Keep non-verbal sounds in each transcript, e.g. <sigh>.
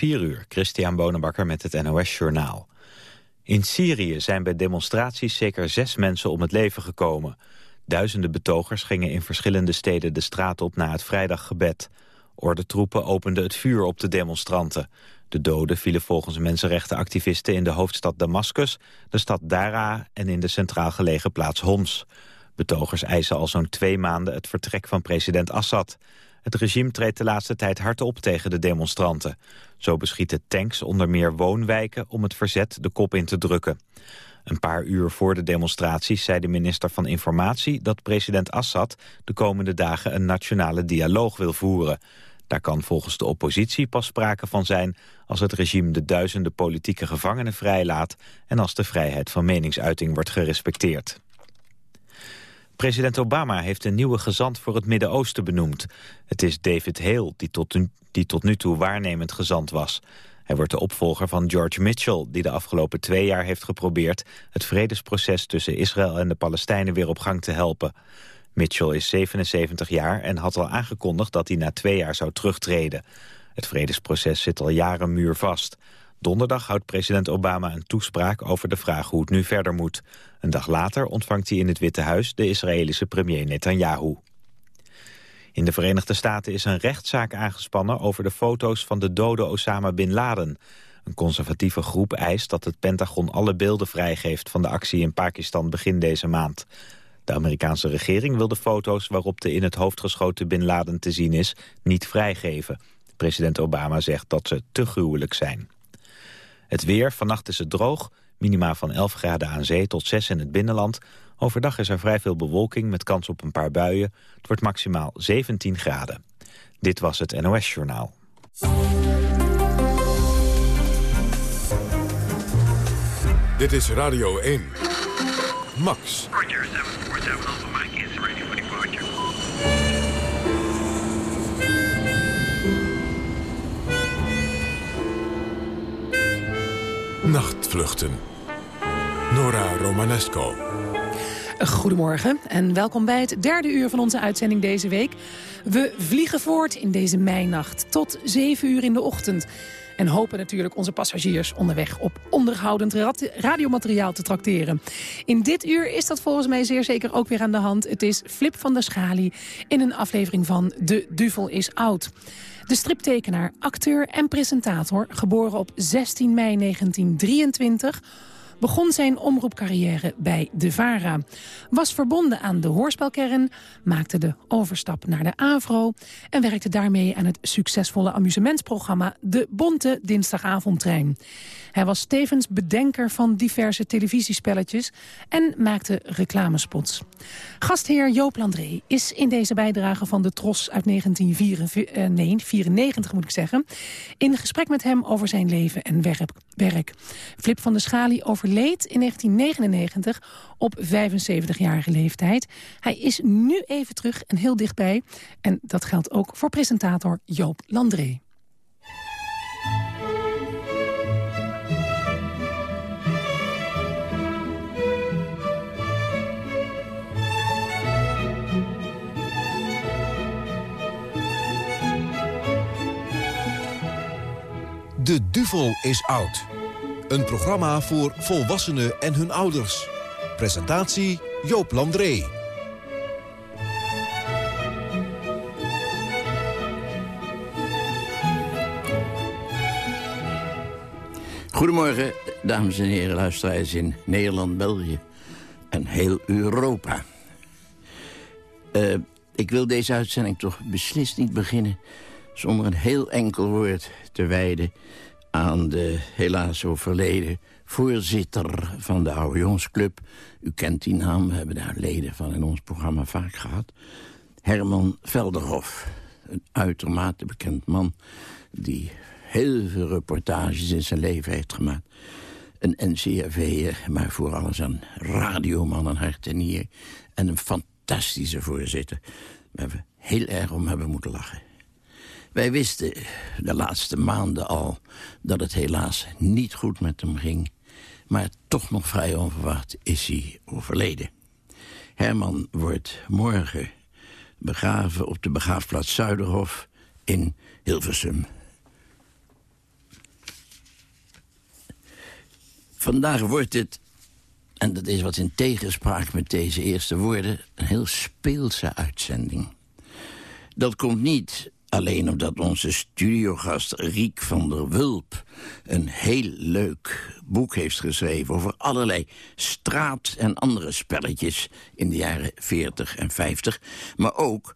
4 uur, Christian Bonenbakker met het NOS Journaal. In Syrië zijn bij demonstraties zeker zes mensen om het leven gekomen. Duizenden betogers gingen in verschillende steden de straat op na het vrijdaggebed. Ordentroepen openden het vuur op de demonstranten. De doden vielen volgens mensenrechtenactivisten in de hoofdstad Damascus, de stad Dara en in de centraal gelegen plaats Homs. Betogers eisen al zo'n twee maanden het vertrek van president Assad. Het regime treedt de laatste tijd hard op tegen de demonstranten. Zo beschieten tanks onder meer woonwijken om het verzet de kop in te drukken. Een paar uur voor de demonstraties zei de minister van Informatie... dat president Assad de komende dagen een nationale dialoog wil voeren. Daar kan volgens de oppositie pas sprake van zijn... als het regime de duizenden politieke gevangenen vrijlaat... en als de vrijheid van meningsuiting wordt gerespecteerd. President Obama heeft een nieuwe gezant voor het Midden-Oosten benoemd. Het is David Hale, die tot, die tot nu toe waarnemend gezant was. Hij wordt de opvolger van George Mitchell... die de afgelopen twee jaar heeft geprobeerd... het vredesproces tussen Israël en de Palestijnen weer op gang te helpen. Mitchell is 77 jaar en had al aangekondigd dat hij na twee jaar zou terugtreden. Het vredesproces zit al jaren muurvast. Donderdag houdt president Obama een toespraak over de vraag hoe het nu verder moet. Een dag later ontvangt hij in het Witte Huis de Israëlische premier Netanyahu. In de Verenigde Staten is een rechtszaak aangespannen over de foto's van de dode Osama Bin Laden. Een conservatieve groep eist dat het Pentagon alle beelden vrijgeeft van de actie in Pakistan begin deze maand. De Amerikaanse regering wil de foto's waarop de in het hoofd geschoten Bin Laden te zien is niet vrijgeven. President Obama zegt dat ze te gruwelijk zijn. Het weer, vannacht is het droog, minima van 11 graden aan zee tot 6 in het binnenland. Overdag is er vrij veel bewolking met kans op een paar buien. Het wordt maximaal 17 graden. Dit was het NOS Journaal. Dit is Radio 1. Max. Nachtvluchten. Nora Romanesco. Goedemorgen en welkom bij het derde uur van onze uitzending deze week. We vliegen voort in deze meinacht tot 7 uur in de ochtend. En hopen natuurlijk onze passagiers onderweg op onderhoudend radiomateriaal te trakteren. In dit uur is dat volgens mij zeer zeker ook weer aan de hand. Het is Flip van der Schali in een aflevering van De Duvel is Oud. De striptekenaar, acteur en presentator, geboren op 16 mei 1923 begon zijn omroepcarrière bij De VARA. Was verbonden aan de hoorspelkern, maakte de overstap naar de AVRO... en werkte daarmee aan het succesvolle amusementsprogramma... De Bonte Dinsdagavondtrein. Hij was tevens bedenker van diverse televisiespelletjes... en maakte reclamespots. Gastheer Joop Landré is in deze bijdrage van de Tros uit 1994 eh, moet ik zeggen... in gesprek met hem over zijn leven en werk. Flip van der Schali overleed in 1999 op 75-jarige leeftijd. Hij is nu even terug en heel dichtbij. En dat geldt ook voor presentator Joop Landré. De Duvel is oud. Een programma voor volwassenen en hun ouders. Presentatie Joop Landré. Goedemorgen, dames en heren, luisteraars in Nederland, België en heel Europa. Uh, ik wil deze uitzending toch beslist niet beginnen zonder een heel enkel woord te wijden aan de helaas overleden voorzitter van de Oude Jonsclub. U kent die naam, we hebben daar leden van in ons programma vaak gehad. Herman Velderhof, een uitermate bekend man... die heel veel reportages in zijn leven heeft gemaakt. Een NCRV'er, maar voor alles een radioman en hart en nier. En een fantastische voorzitter, waar we heel erg om hebben moeten lachen. Wij wisten de laatste maanden al dat het helaas niet goed met hem ging. Maar toch nog vrij onverwacht is hij overleden. Herman wordt morgen begraven op de begraafplaats Zuiderhof in Hilversum. Vandaag wordt het, en dat is wat in tegenspraak met deze eerste woorden... een heel speelse uitzending. Dat komt niet alleen omdat onze studiogast Riek van der Wulp... een heel leuk boek heeft geschreven over allerlei straat- en andere spelletjes... in de jaren 40 en 50, maar ook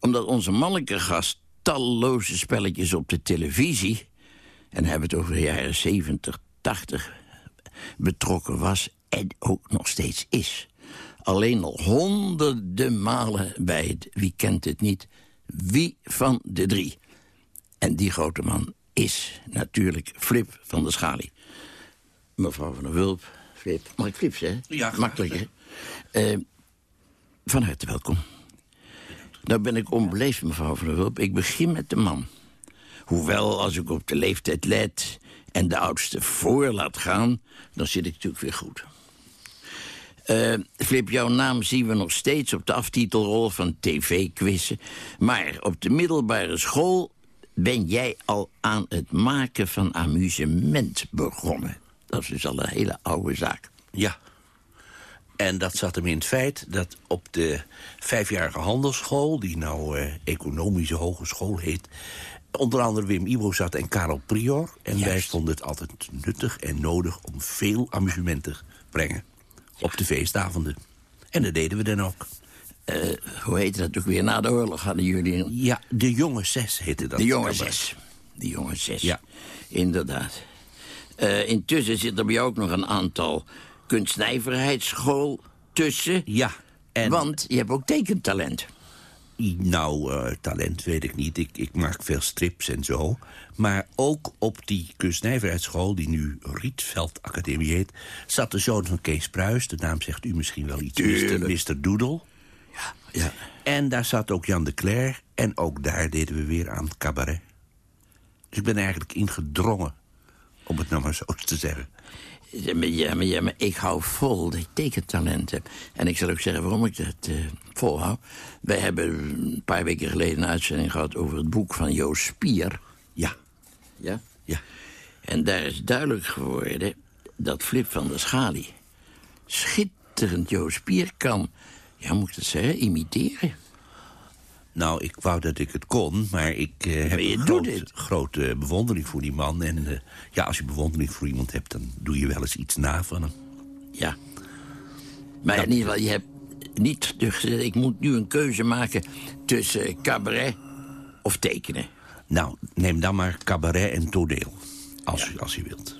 omdat onze mannelijke gast talloze spelletjes op de televisie... en hebben het over de jaren 70, 80 betrokken was en ook nog steeds is. Alleen al honderden malen bij het Wie kent het niet... Wie van de drie? En die grote man is natuurlijk Flip van der Schalie. Mevrouw van der Wulp, Flip. Mag ik Flip zeggen? Ja. Makkelijk, hè? Uh, van harte welkom. Nou ben ik onbeleefd, mevrouw van der Wulp. Ik begin met de man. Hoewel, als ik op de leeftijd let en de oudste voor laat gaan... dan zit ik natuurlijk weer goed. Uh, Flip, jouw naam zien we nog steeds op de aftitelrol van tv-quizzen. Maar op de middelbare school ben jij al aan het maken van amusement begonnen. Dat is dus al een hele oude zaak. Ja. En dat zat hem in het feit dat op de vijfjarige handelsschool... die nou uh, Economische Hogeschool heet... onder andere Wim Ibo zat en Karel Prior. En Juist. wij vonden het altijd nuttig en nodig om veel amusement te brengen. Op de feestavonden. En dat deden we dan ook. Uh, hoe heette dat ook weer? Na de oorlog hadden jullie... Ja, de jonge zes heette dat. De jonge zes. De jonge zes. Ja. Inderdaad. Uh, intussen zit er bij jou ook nog een aantal kunstnijverheidsschool tussen. Ja. En Want je hebt ook tekentalent. Nou, uh, talent weet ik niet. Ik, ik maak veel strips en zo. Maar ook op die kunstnijverheidsschool... die nu Rietveld Academie heet... zat de zoon van Kees Pruis. De naam zegt u misschien wel iets. Mr. Doodle. Ja, ja. En daar zat ook Jan de Cler. En ook daar deden we weer aan het cabaret. Dus ik ben eigenlijk ingedrongen... om het nou maar zo te zeggen. Ja maar, ja, maar, ja, maar ik hou vol dat ik tekentalent heb. En ik zal ook zeggen waarom ik dat uh, volhoud. Wij hebben een paar weken geleden een uitzending gehad... over het boek van Joost Spier. Ja. Ja? Ja. En daar is duidelijk geworden dat Flip van der Schalie... schitterend Joost Spier kan, ja, moet ik dat zeggen, imiteren. Nou, ik wou dat ik het kon, maar ik uh, heb een groot, grote bewondering voor die man. En uh, ja, als je bewondering voor iemand hebt, dan doe je wel eens iets na van hem. Ja. Maar in ieder geval, je hebt niet gezegd... ik moet nu een keuze maken tussen cabaret of tekenen. Nou, neem dan maar cabaret en toneel. Als, u, als u wilt.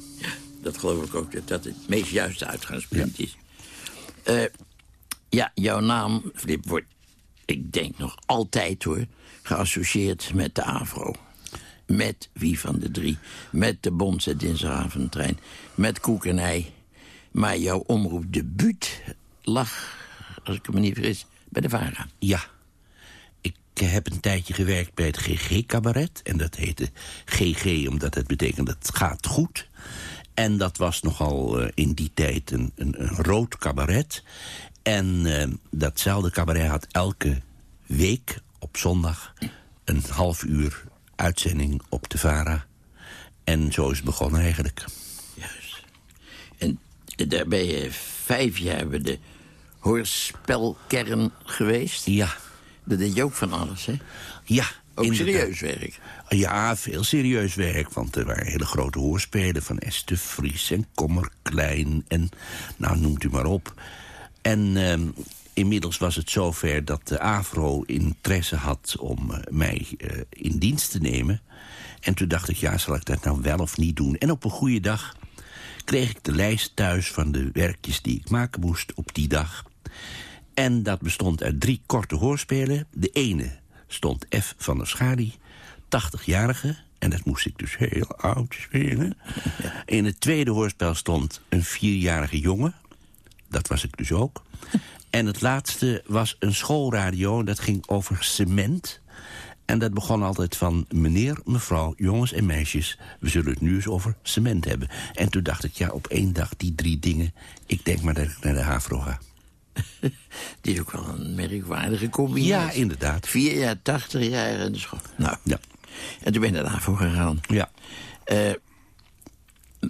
Dat geloof ik ook, dat dat het meest juiste uitgangspunt is. Uh, ja, jouw naam, Flip, wordt, ik denk nog altijd hoor... geassocieerd met de AVRO. Met wie van de drie? Met de Bonse dinsdagavondtrein. Met koek en ei. Maar jouw omroepdebuut lag, als ik me niet vergis, bij de VARA. Ja. Ik heb een tijdje gewerkt bij het GG-cabaret. En dat heette GG omdat het betekent het gaat goed. En dat was nogal uh, in die tijd een, een, een rood cabaret. En uh, datzelfde cabaret had elke week op zondag... een half uur uitzending op de VARA. En zo is het begonnen eigenlijk. Juist. En daar ben je vijf jaar bij de hoorspelkern geweest. Ja. Dat deed je ook van alles, hè? Ja. Ook inderdaad. serieus werk. Ja, veel serieus werk. Want er waren hele grote hoorspelen van Esther Vries en Kommer Klein. En nou, noemt u maar op. En uh, inmiddels was het zover dat de AVRO interesse had om uh, mij uh, in dienst te nemen. En toen dacht ik, ja, zal ik dat nou wel of niet doen? En op een goede dag kreeg ik de lijst thuis van de werkjes die ik maken moest op die dag. En dat bestond uit drie korte hoorspelen. De ene stond F. van der Schalie, 80-jarige. En dat moest ik dus heel oud spelen. Ja. In het tweede hoorspel stond een vierjarige jongen. Dat was ik dus ook. <laughs> En het laatste was een schoolradio. Dat ging over cement. En dat begon altijd van... meneer, mevrouw, jongens en meisjes... we zullen het nu eens over cement hebben. En toen dacht ik, ja, op één dag die drie dingen... ik denk maar dat ik naar de HAVRO ga. <laughs> Die is ook wel een merkwaardige combinatie. Ja, inderdaad. Vier jaar, tachtig jaar in de school. Nou, ja. en toen ben je naar de HAVO gegaan. Ja. Uh,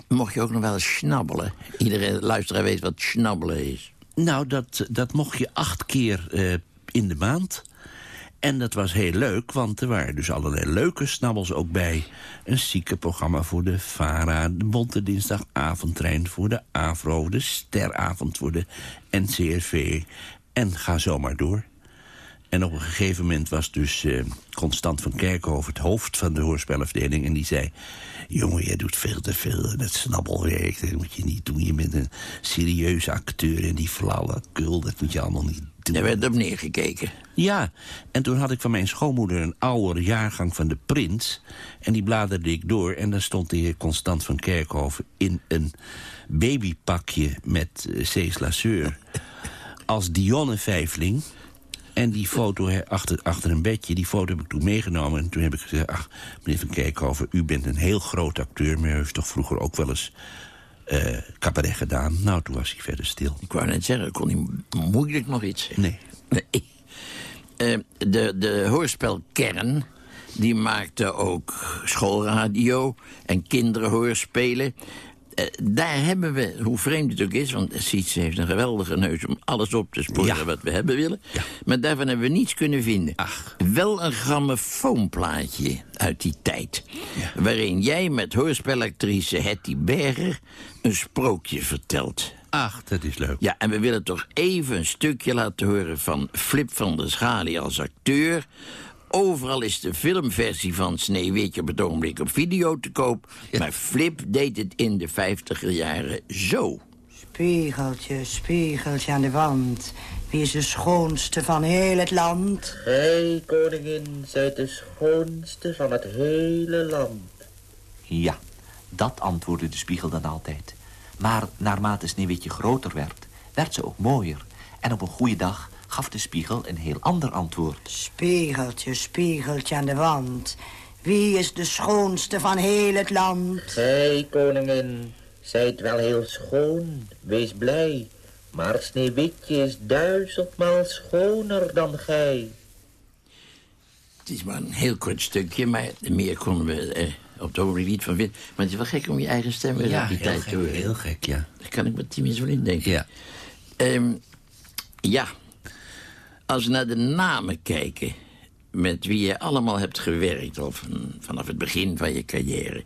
Mocht je ook nog wel eens snabbelen? Iedere luisteraar weet wat snabbelen is. Nou, dat, dat mocht je acht keer eh, in de maand. En dat was heel leuk, want er waren dus allerlei leuke snabbels ook bij. Een ziekenprogramma voor de VARA, de Bonte Dinsdagavondtrein voor de AVRO... de Steravond voor de NCRV en ga zo maar door. En op een gegeven moment was dus uh, Constant van Kerkhoven... het hoofd van de hoorspelafdeling en die zei... jongen, jij doet veel te veel met snabbelwerk. Dat moet je niet doen. Je bent een serieuze acteur en die flauwekul, dat moet je allemaal niet doen. Er werd op neergekeken. Ja, en toen had ik van mijn schoonmoeder een oude jaargang van de Prins... en die bladerde ik door en daar stond de heer Constant van Kerkhoven... in een babypakje met uh, Cees Lasseur als Dionne Vijfling... En die foto achter, achter een bedje, die foto heb ik toen meegenomen. En toen heb ik gezegd, ach, meneer Van Kerkhoven... u bent een heel groot acteur, maar u heeft toch vroeger ook wel eens... Uh, cabaret gedaan. Nou, toen was hij verder stil. Ik wou net zeggen, kon hij moeilijk nog iets Nee. nee. Uh, de, de hoorspelkern, die maakte ook schoolradio en kinderhoorspelen. Uh, daar hebben we, hoe vreemd het ook is... want Siets heeft een geweldige neus om alles op te sporen Ja. wat we hebben willen. Ja. Maar daarvan hebben we niets kunnen vinden. Ach. Wel een grammofoonplaatje uit die tijd. Waarin jij met hoorspelactrice Hetty Berger een sprookje vertelt. Ach, dat is leuk. Ja, en we willen toch even een stukje laten horen van Flip van der Schalie als acteur. Overal is de filmversie van Sneeuwwitje op het ogenblik op video te koop. Maar Flip deed het in de vijftiger jaren zo. Spiegeltje, spiegeltje aan de wand. Wie is de schoonste van heel het land? Gij, koningin, zijt de schoonste van het hele land. Ja, dat antwoordde de spiegel dan altijd. Maar naarmate Sneeuwwitje groter werd, werd ze ook mooier. En op een goede dag gaf de spiegel een heel ander antwoord. Spiegeltje, spiegeltje aan de wand. Wie is de schoonste van heel het land? Gij, koningin, zijt wel heel schoon, wees blij. Maar Sneeuwwitje is duizendmaal schoner dan gij. Het is maar een heel kort stukje, maar meer konden we er op het ogenblik niet van vinden. Maar het is wel gek om je eigen stem weer Ja, op die heel tijd gek, te horen. heel gek, ja. Daar kan ik me tien minuten wel in denken. Ja. Ehm, ja, als we naar de namen kijken... met wie je allemaal hebt gewerkt... of van- vanaf het begin van je carrière...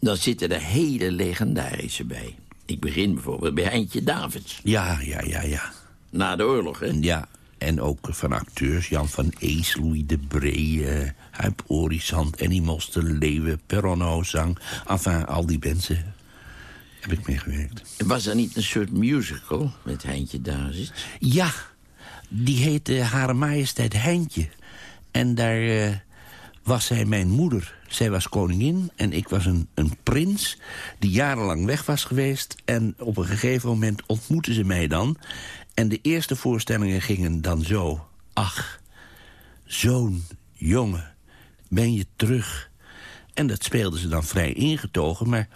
dan zitten er hele legendarische bij. Ik begin bijvoorbeeld bij Eindje Davids. Ja, ja, ja, ja. Na de oorlog, hè? Ja, en ook van acteurs. Jan van Ees, Louis de Bree, eh Huip Orizant, Annie Moster, Leeuwen, Perronno, Zang. Enfin, al die mensen heb ik meegewerkt. Was er niet een soort musical met Heintje Davids? Ja, die heette Hare Majesteit Heintje. En daar eh, was zij mijn moeder. Zij was koningin en ik was een, een prins die jarenlang weg was geweest. En op een gegeven moment ontmoetten ze mij dan. En de eerste voorstellingen gingen dan zo. Ach, zo'n jongen, ben je terug? En dat speelden ze dan vrij ingetogen, maar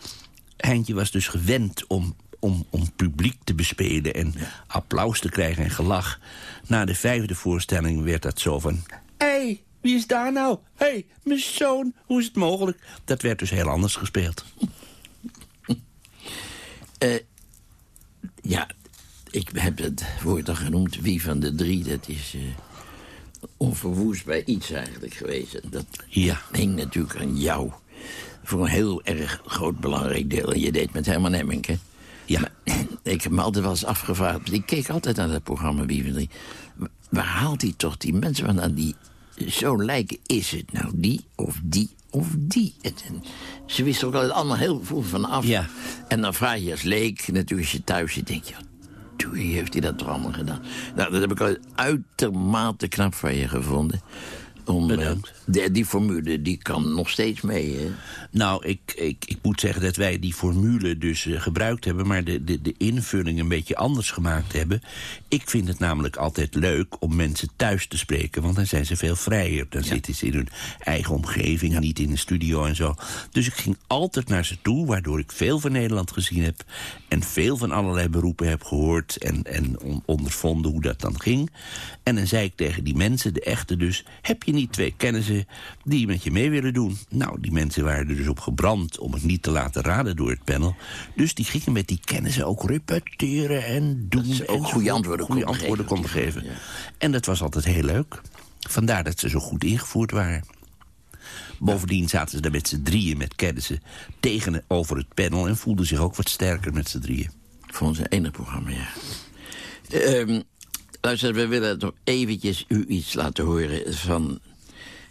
Heintje was dus gewend om, om, om publiek te bespelen... en applaus te krijgen en gelach. Na de vijfde voorstelling werd dat zo van... Hé, hey, wie is daar nou? Hé, hey, mijn zoon, hoe is het mogelijk? Dat werd dus heel anders gespeeld. <laughs> Eh, ja, ik heb het woord al genoemd. Wie van de drie, dat is eh onverwoestbaar iets eigenlijk geweest. Dat Ja. hing natuurlijk aan jou. Voor een heel erg groot belangrijk deel. En je deed met Herman Hemmink, hè? Ja. Maar, <clears throat> ik heb me altijd wel eens afgevraagd... Ik keek altijd naar dat programma Wie Waar haalt hij toch die mensen vandaan die zo lijken? Is het nou die of die of die? Het- en ze wisten ook altijd allemaal heel veel van af. Ja. En dan vraag je als leek, natuurlijk als je thuis zit... denk je, Doei, heeft hij dat toch allemaal gedaan? Nou, dat heb ik al uitermate knap van je gevonden. Om, Bedankt. de- die formule die kan nog steeds mee. Hè? Nou, ik, ik, ik moet zeggen dat wij die formule dus eh, gebruikt hebben... maar de, de, de invulling een beetje anders gemaakt hebben. Ik vind het namelijk altijd leuk om mensen thuis te spreken... want dan zijn ze veel vrijer. Dan zitten ze in hun eigen omgeving, niet in een studio en zo. Dus ik ging altijd naar ze toe, waardoor ik veel van Nederland gezien heb... en veel van allerlei beroepen heb gehoord... en, en on- ondervonden hoe dat dan ging. En dan zei ik tegen die mensen, de echte dus... heb je niet twee kennissen die met je mee willen doen. Nou, die mensen waren er dus op gebrand om het niet te laten raden door het panel. Dus die gingen met die kennissen ook repeteren en doen. Ze ook en goede antwoorden goede konden antwoorden geven. konden geven. Ja. En dat was altijd heel leuk. Vandaar dat ze zo goed ingevoerd waren. Bovendien zaten ze daar met z'n drieën met kennissen tegenover het panel... en voelden zich ook wat sterker met z'n drieën. Voor ons enig programma, ja. Ehm luister, we willen toch eventjes u iets laten horen van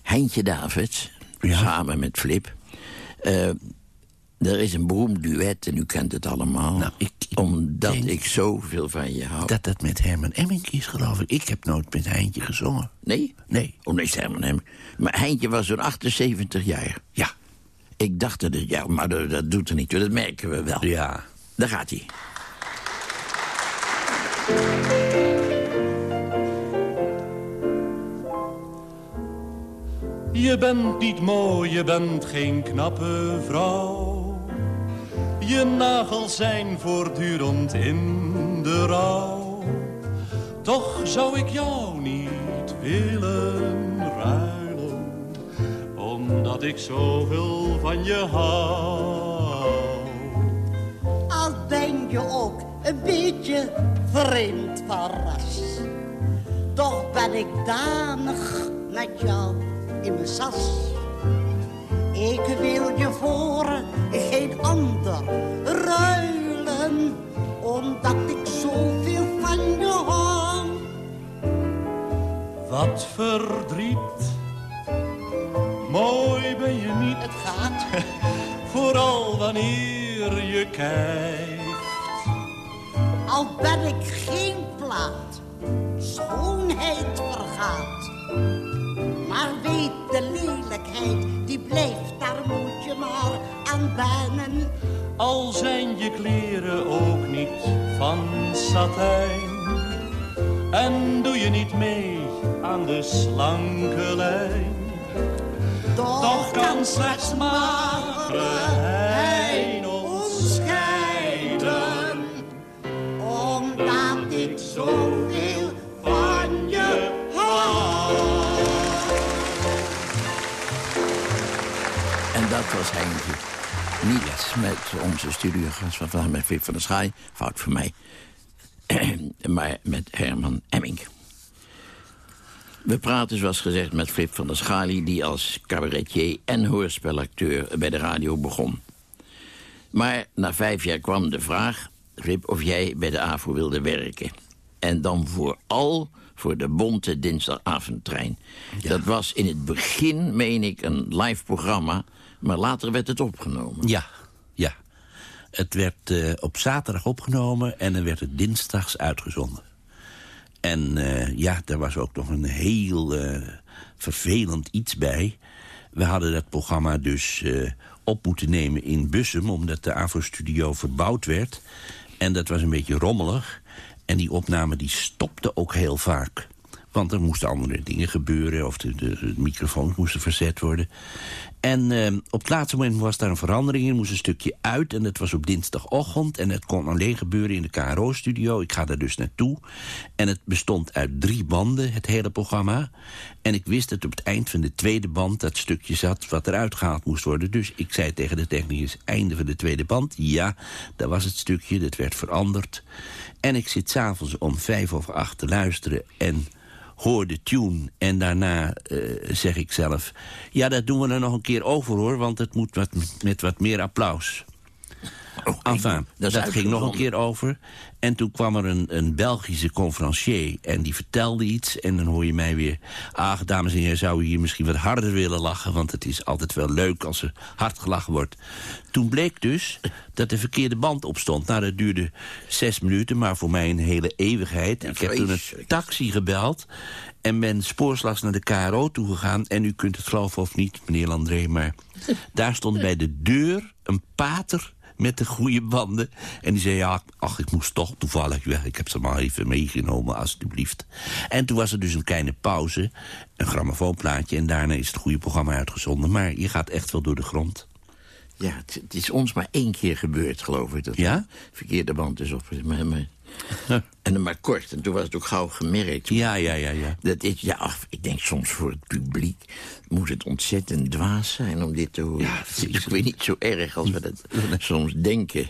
Heintje Davids. Ja. Samen met Flip. Eh, er is een beroemd duet en u kent het allemaal. Nou, ik- ik omdat ik zoveel van je hou. Dat dat met Herman Emmink is, geloof ik. Ik heb nooit met Heintje gezongen. Nee? Nee. Oh, nee, zeg maar hem. Maar Heintje was zo'n 78 jaar. Ja. Ik dacht dat het, ja, maar dat, dat doet er niet toe. Dat merken we wel. Ja. Daar gaat hij. Je bent niet mooi, je bent geen knappe vrouw. Je nagels zijn voortdurend in de rouw. Toch zou ik jou niet willen ruilen, omdat ik zoveel van je hou. Al ben je ook een beetje vreemd van. Toch ben ik danig met jou in mijn sas. Ik wil je voor geen ander ruilen, omdat ik zoveel van je hou. Wat verdriet, mooi ben je niet. Het gaat, <laughs> Vooral wanneer je kijkt. al ben ik geen plaat, die blijft, daar moet je maar aan wennen. Al zijn je kleren ook niet van satijn. En doe je niet mee aan de slanke lijn. Toch kan slechts magerheid ons scheiden. Omdat ik zoveel dat was Heintje. Niet met onze studiogast van vandaag met Flip van der Schaai, fout voor mij. <clears throat> maar met Herman Emmink. We praten zoals gezegd met Flip van der Schaali... die als cabaretier en hoorspelacteur bij de radio begon. Maar na vijf jaar kwam de vraag, Flip, of jij bij de AVO wilde werken. En dan vooral voor de bonte dinsdagavondtrein. Dat was in het begin, meen ik, een live programma... maar later werd het opgenomen. Ja, ja. Het werd eh, op zaterdag opgenomen en dan werd het dinsdags uitgezonden. En eh, ja, daar was ook nog een heel eh, vervelend iets bij. We hadden dat programma dus op moeten nemen in Bussum... omdat de AVO-studio verbouwd werd. En dat was een beetje rommelig. En die opname die stopte ook heel vaak. Want er moesten andere dingen gebeuren... of de, de, microfoons moesten verzet worden. En eh, op het laatste moment was daar een verandering in. Moest een stukje uit en dat was op dinsdagochtend. En het kon alleen gebeuren in de KRO-studio. Ik ga daar dus naartoe. En het bestond uit drie banden, het hele programma. En ik wist dat op het eind van de tweede band dat stukje zat... wat eruit gehaald moest worden. Dus ik zei tegen de technicus, einde van de tweede band. Ja, dat was het stukje, dat werd veranderd. En ik zit s'avonds om vijf over acht te luisteren... en hoor de tune en daarna eh, zeg ik zelf... ja, dat doen we er nog een keer over, hoor... want het moet wat, met wat meer applaus. Enfin, dat ging nog een keer over. En toen kwam er een, een Belgische conferencier en die vertelde iets. En dan hoor je mij weer... Ach, dames en heren, zou u hier misschien wat harder willen lachen... want het is altijd wel leuk als er hard gelachen wordt. Toen bleek dus dat de verkeerde band opstond. Nou, dat duurde zes minuten, maar voor mij een hele eeuwigheid. Ik heb toen een taxi gebeld... en ben spoorslags naar de KRO toegegaan. En u kunt het geloven of niet, meneer Landré... maar <laughs> daar stond bij de deur een pater met de goede banden. En die zei, ja, ach, ik moest toch toevallig weg. Ik heb ze maar even meegenomen, alstublieft. En toen was er dus een kleine pauze, een grammofoonplaatje... en daarna is het goede programma uitgezonden. Maar je gaat echt wel door de grond. Ja, het, het is ons maar één keer gebeurd, geloof ik. Dat Ja? de verkeerde band is op. Maar, maar <laughs> En dan maar kort. En toen was het ook gauw gemerkt. Ja, ja, ja, ja. Dat is, ja, ach, ik denk soms voor het publiek moet het ontzettend dwaas zijn om dit te horen. Ja, het is weer niet zo erg als we dat <laughs> soms denken.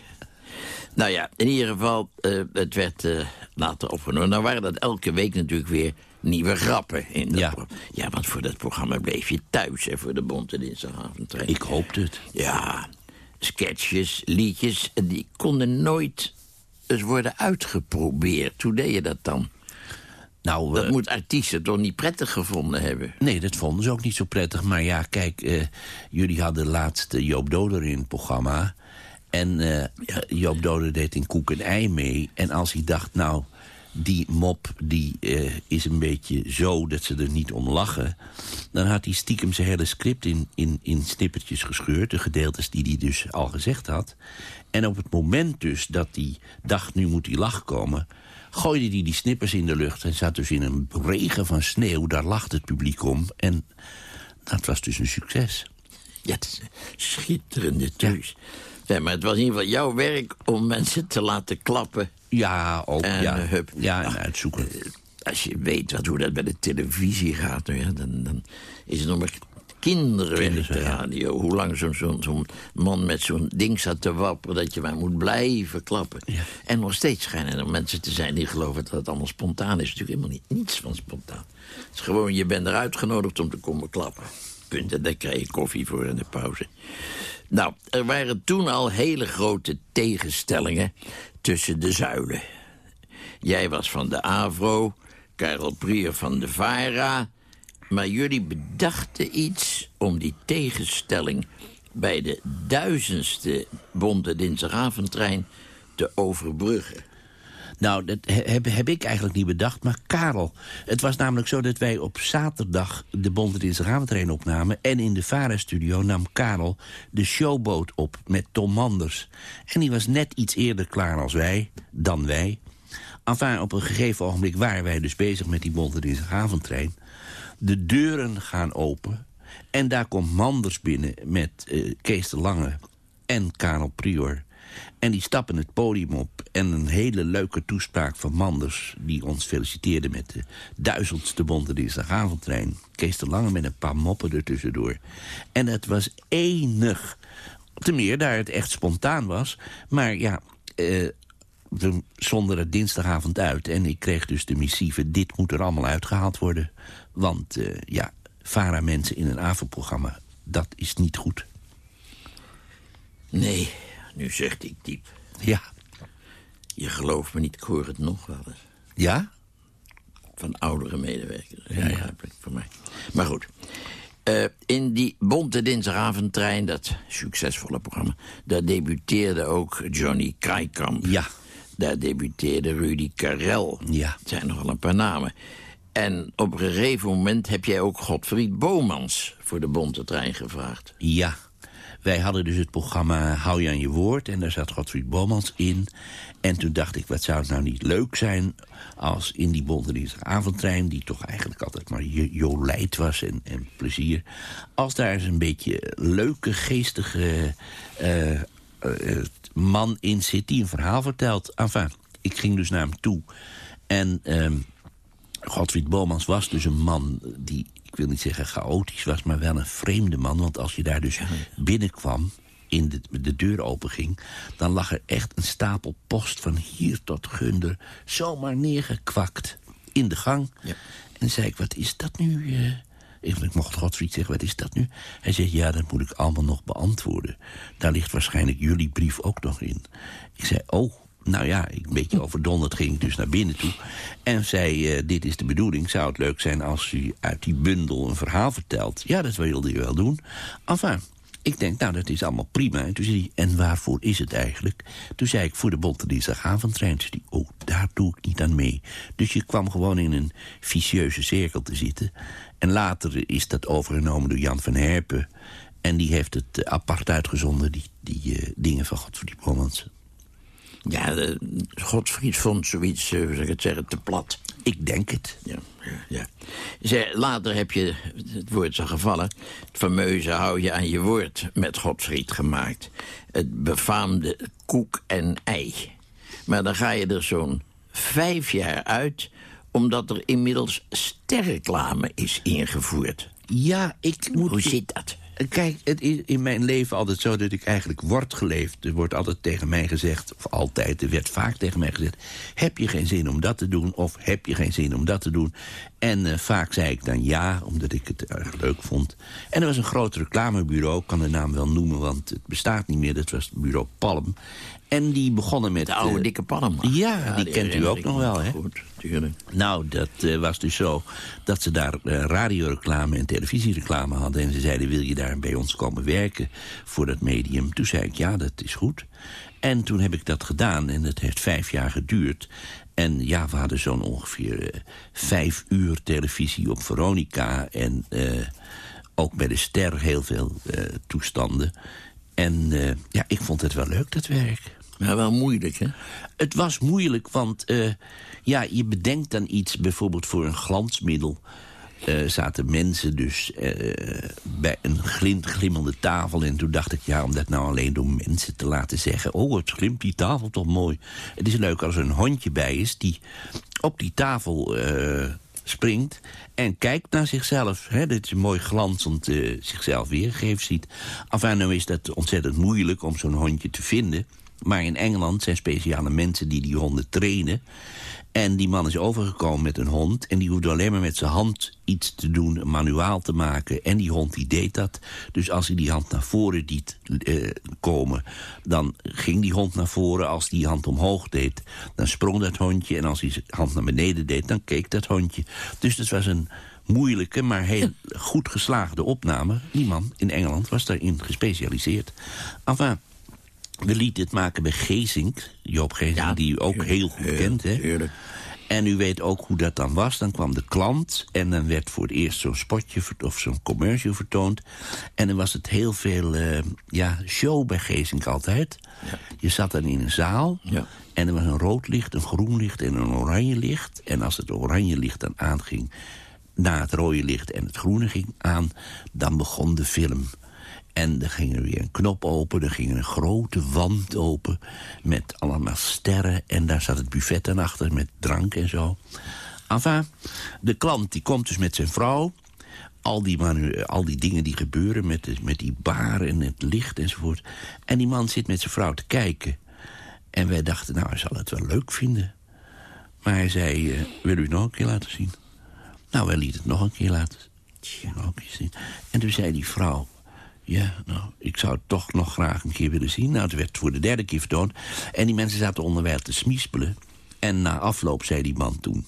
Nou ja, in ieder geval, eh, het werd eh, later opgenomen. Nou waren dat elke week natuurlijk weer nieuwe grappen. In dat Ja. ja, want voor dat programma bleef je thuis, hè, voor de Bonte Dinsdagavondtrein. Ik hoopte het. Ja, sketches, liedjes, en die konden nooit eens worden uitgeprobeerd. Hoe deed je dat dan? Nou, Dat eh, moet artiesten toch niet prettig gevonden hebben? Nee, dat vonden ze ook niet zo prettig. Maar ja, kijk, eh, jullie hadden laatst eh, Joop Doder in het programma. En Joop Doder deed in Koek en Ei mee. En als hij dacht, nou, die mop die, eh, is een beetje zo dat ze er niet om lachen... dan had hij stiekem zijn hele script in, in, in snippertjes gescheurd. De gedeeltes die hij dus al gezegd had. En op het moment dus dat hij dacht, nu moet die lach komen gooide hij die snippers in de lucht... en zat dus in een regen van sneeuw. Daar lachte het publiek om. En dat was dus een succes. Ja, het is een schitterende thuis. Ja, maar het was in ieder geval jouw werk om mensen te laten klappen. Ja, ook, En, ja. eh, hup. Ja, en uitzoeken. Als je weet wat, hoe dat bij de televisie gaat, nou ja, dan, dan is het nog maar kinderwerk de radio. Hoe lang zo'n man met zo'n ding zat te wapperen... dat je maar moet blijven klappen. En nog steeds schijnen er mensen te zijn die geloven dat het allemaal spontaan is. Natuurlijk helemaal niet, niets van spontaan. Het is gewoon, je bent er uitgenodigd om te komen klappen. Punt, en daar krijg je koffie voor in de pauze. Nou, er waren toen al hele grote tegenstellingen tussen de zuilen. Jij was van de AVRO, Karel Prier van de VARA... maar jullie bedachten iets om die tegenstelling... bij de duizendste Bonte Dinsdagavondtrein te overbruggen. Nou, dat he- heb, heb ik eigenlijk niet bedacht, maar Karel. Het was namelijk zo dat wij op zaterdag de Bonte Dinsdagavondtrain opnamen... en in de VARA-studio nam Karel de showboot op met Tom Manders. En die was net iets eerder klaar als wij, dan wij. Enfin, op een gegeven ogenblik waren wij dus bezig met die Bonte Dinsdagavondtrain. De deuren gaan open en daar komt Manders binnen met eh, Kees de Lange en Karel Prior... En die stappen het podium op. En een hele leuke toespraak van Manders... die ons feliciteerde met de duizendste bonte dinsdagavondtrein. Kees de Lange met een paar moppen ertussendoor. En het was enig. Te meer daar het echt spontaan was. Maar ja, eh, we zonden het dinsdagavond uit. En ik kreeg dus de missieve... dit moet er allemaal uitgehaald worden. Want eh, ja, VARA-mensen in een avondprogramma... dat is niet goed. Nee, nu zegt ik diep. Ja. Je gelooft me niet, ik hoor het nog wel eens. Ja? Van oudere medewerkers. Ja, Begrijpelijk voor mij. Maar goed. Eh, in die bonte dinsdagavondtrein, dat succesvolle programma... daar debuteerde ook Johnny Krijkamp. Ja. Daar debuteerde Rudy Karel. Ja. Het zijn nogal een paar namen. En op een gegeven moment heb jij ook Godfried Bomans... voor de bonte trein gevraagd. Ja. Wij hadden dus het programma Hou je aan je woord... en daar zat Godfried Bomans in. En toen dacht ik, wat zou het nou niet leuk zijn... als in die bonte die toch eigenlijk altijd maar jo- jolijt was en, en plezier... als daar eens een beetje leuke, geestige eh, eh, eh, man in zit... die een verhaal vertelt. Enfin, ik ging dus naar hem toe. En... ehm, Godfried Bomans was dus een man die, ik wil niet zeggen chaotisch was... maar wel een vreemde man. Want als je daar dus binnenkwam, in de, de deur openging... dan lag er echt een stapel post van hier tot Gunder... zomaar neergekwakt in de gang. En dan zei ik, wat is dat nu... eh? Ik, ik mocht Godfried zeggen, wat is dat nu? Hij zegt, ja, dat moet ik allemaal nog beantwoorden. Daar ligt waarschijnlijk jullie brief ook nog in. Ik zei, oh, nou ja, ik een beetje overdonderd ging ik dus naar binnen toe. En zei, eh, dit is de bedoeling. Zou het leuk zijn als u uit die bundel een verhaal vertelt? Ja, dat wilde je wel doen. Enfin, ik denk, nou, dat is allemaal prima. En en waarvoor is het eigenlijk? Toen zei ik, voor de Bonte Dinsdagavondtrein. Toen zei hij, oh, daar doe ik niet aan mee. Dus je kwam gewoon in een vicieuze cirkel te zitten. En later is dat overgenomen door Jan van Herpen. En die heeft het apart uitgezonden, die, die eh, dingen van Godfried Bomans. Ja, de, Godfried vond zoiets, eh, hoe zou ik het zeggen, te plat. Ik denk het. Ja, ja, later heb je, het woord al gevallen... het fameuze hou je aan je woord met Godfried gemaakt. Het befaamde koek en ei. Maar dan ga je er zo'n vijf jaar uit... omdat er inmiddels sterreclame is ingevoerd. Ja, ik moet... Hoe zit dat? Kijk, het is in mijn leven altijd zo dat ik eigenlijk word geleefd. Er wordt altijd tegen mij gezegd, of altijd, er werd vaak tegen mij gezegd... heb je geen zin om dat te doen, of heb je geen zin om dat te doen? En uh, vaak zei ik dan ja, omdat ik het erg leuk vond. En er was een groot reclamebureau, ik kan de naam wel noemen... want het bestaat niet meer, dat was het bureau Palm. En die begonnen met... De oude uh, dikke Palm. Ja, ja, die, die kent u ook nog wel, hè? Goed, tuurlijk. Nou, dat uh, was dus zo dat ze daar radioreclame en televisiereclame hadden... en ze zeiden, wil je daar bij ons komen werken voor dat medium? Toen zei ik, ja, dat is goed. En toen heb ik dat gedaan en het heeft vijf jaar geduurd. En ja, we hadden zo'n ongeveer uh, vijf uur televisie op Veronica... en uh, ook bij de Ster heel veel uh, toestanden. En ja, ik vond het wel leuk, dat werk. Maar wel moeilijk, hè? Het was moeilijk, want ja, je bedenkt dan iets... bijvoorbeeld voor een glansmiddel... Uh, zaten mensen dus uh, bij een glint, glimmende tafel. En toen dacht ik, ja, om dat nou alleen door mensen te laten zeggen... oh, het glimt die tafel toch mooi. Het is leuk als er een hondje bij is die op die tafel uh, springt... en kijkt naar zichzelf. Hè, dat je mooi glanzend zichzelf weergegeven ziet. Enfin, nou is dat ontzettend moeilijk om zo'n hondje te vinden... Maar in Engeland zijn speciale mensen die die honden trainen. En die man is overgekomen met een hond... en die hoefde alleen maar met zijn hand iets te doen, een manuaal te maken. En die hond die deed dat. Dus als hij die hand naar voren liet uh, komen... dan ging die hond naar voren. Als die hand omhoog deed, dan sprong dat hondje. En als hij zijn hand naar beneden deed, dan keek dat hondje. Dus dat was een moeilijke, maar heel <laughs> goed geslaagde opname. Die man in Engeland was daarin gespecialiseerd. Enfin, we lieten het maken bij Gezink. Joop Gezink, ja, die u ook heel goed kent. Hè? En u weet ook hoe dat dan was. Dan kwam de klant en dan werd voor het eerst zo'n spotje of zo'n commercial vertoond. En dan was het heel veel uh, ja, show bij Gezink altijd. Ja. Je zat dan in een zaal ja. en er was een rood licht, een groen licht en een oranje licht. En als het oranje licht dan aanging, na het rode licht en het groene ging aan... dan begon de film. En er ging er weer een knop open, er ging een grote wand open... met allemaal sterren en daar zat het buffet dan achter met drank en zo. Enfin, de klant die komt dus met zijn vrouw... Al die, manu al die dingen die gebeuren met, de, met die bar en het licht enzovoort. En die man zit met zijn vrouw te kijken. En wij dachten, nou, hij zal het wel leuk vinden. Maar hij zei, uh, wil u het nog een keer laten zien? Nou, wij lieten het nog een keer laten zien. En toen zei die vrouw... Ja, nou, ik zou het toch nog graag een keer willen zien. Nou, het werd voor de derde keer vertoond. En die mensen zaten onderwijl te smispelen. En na afloop zei die man toen...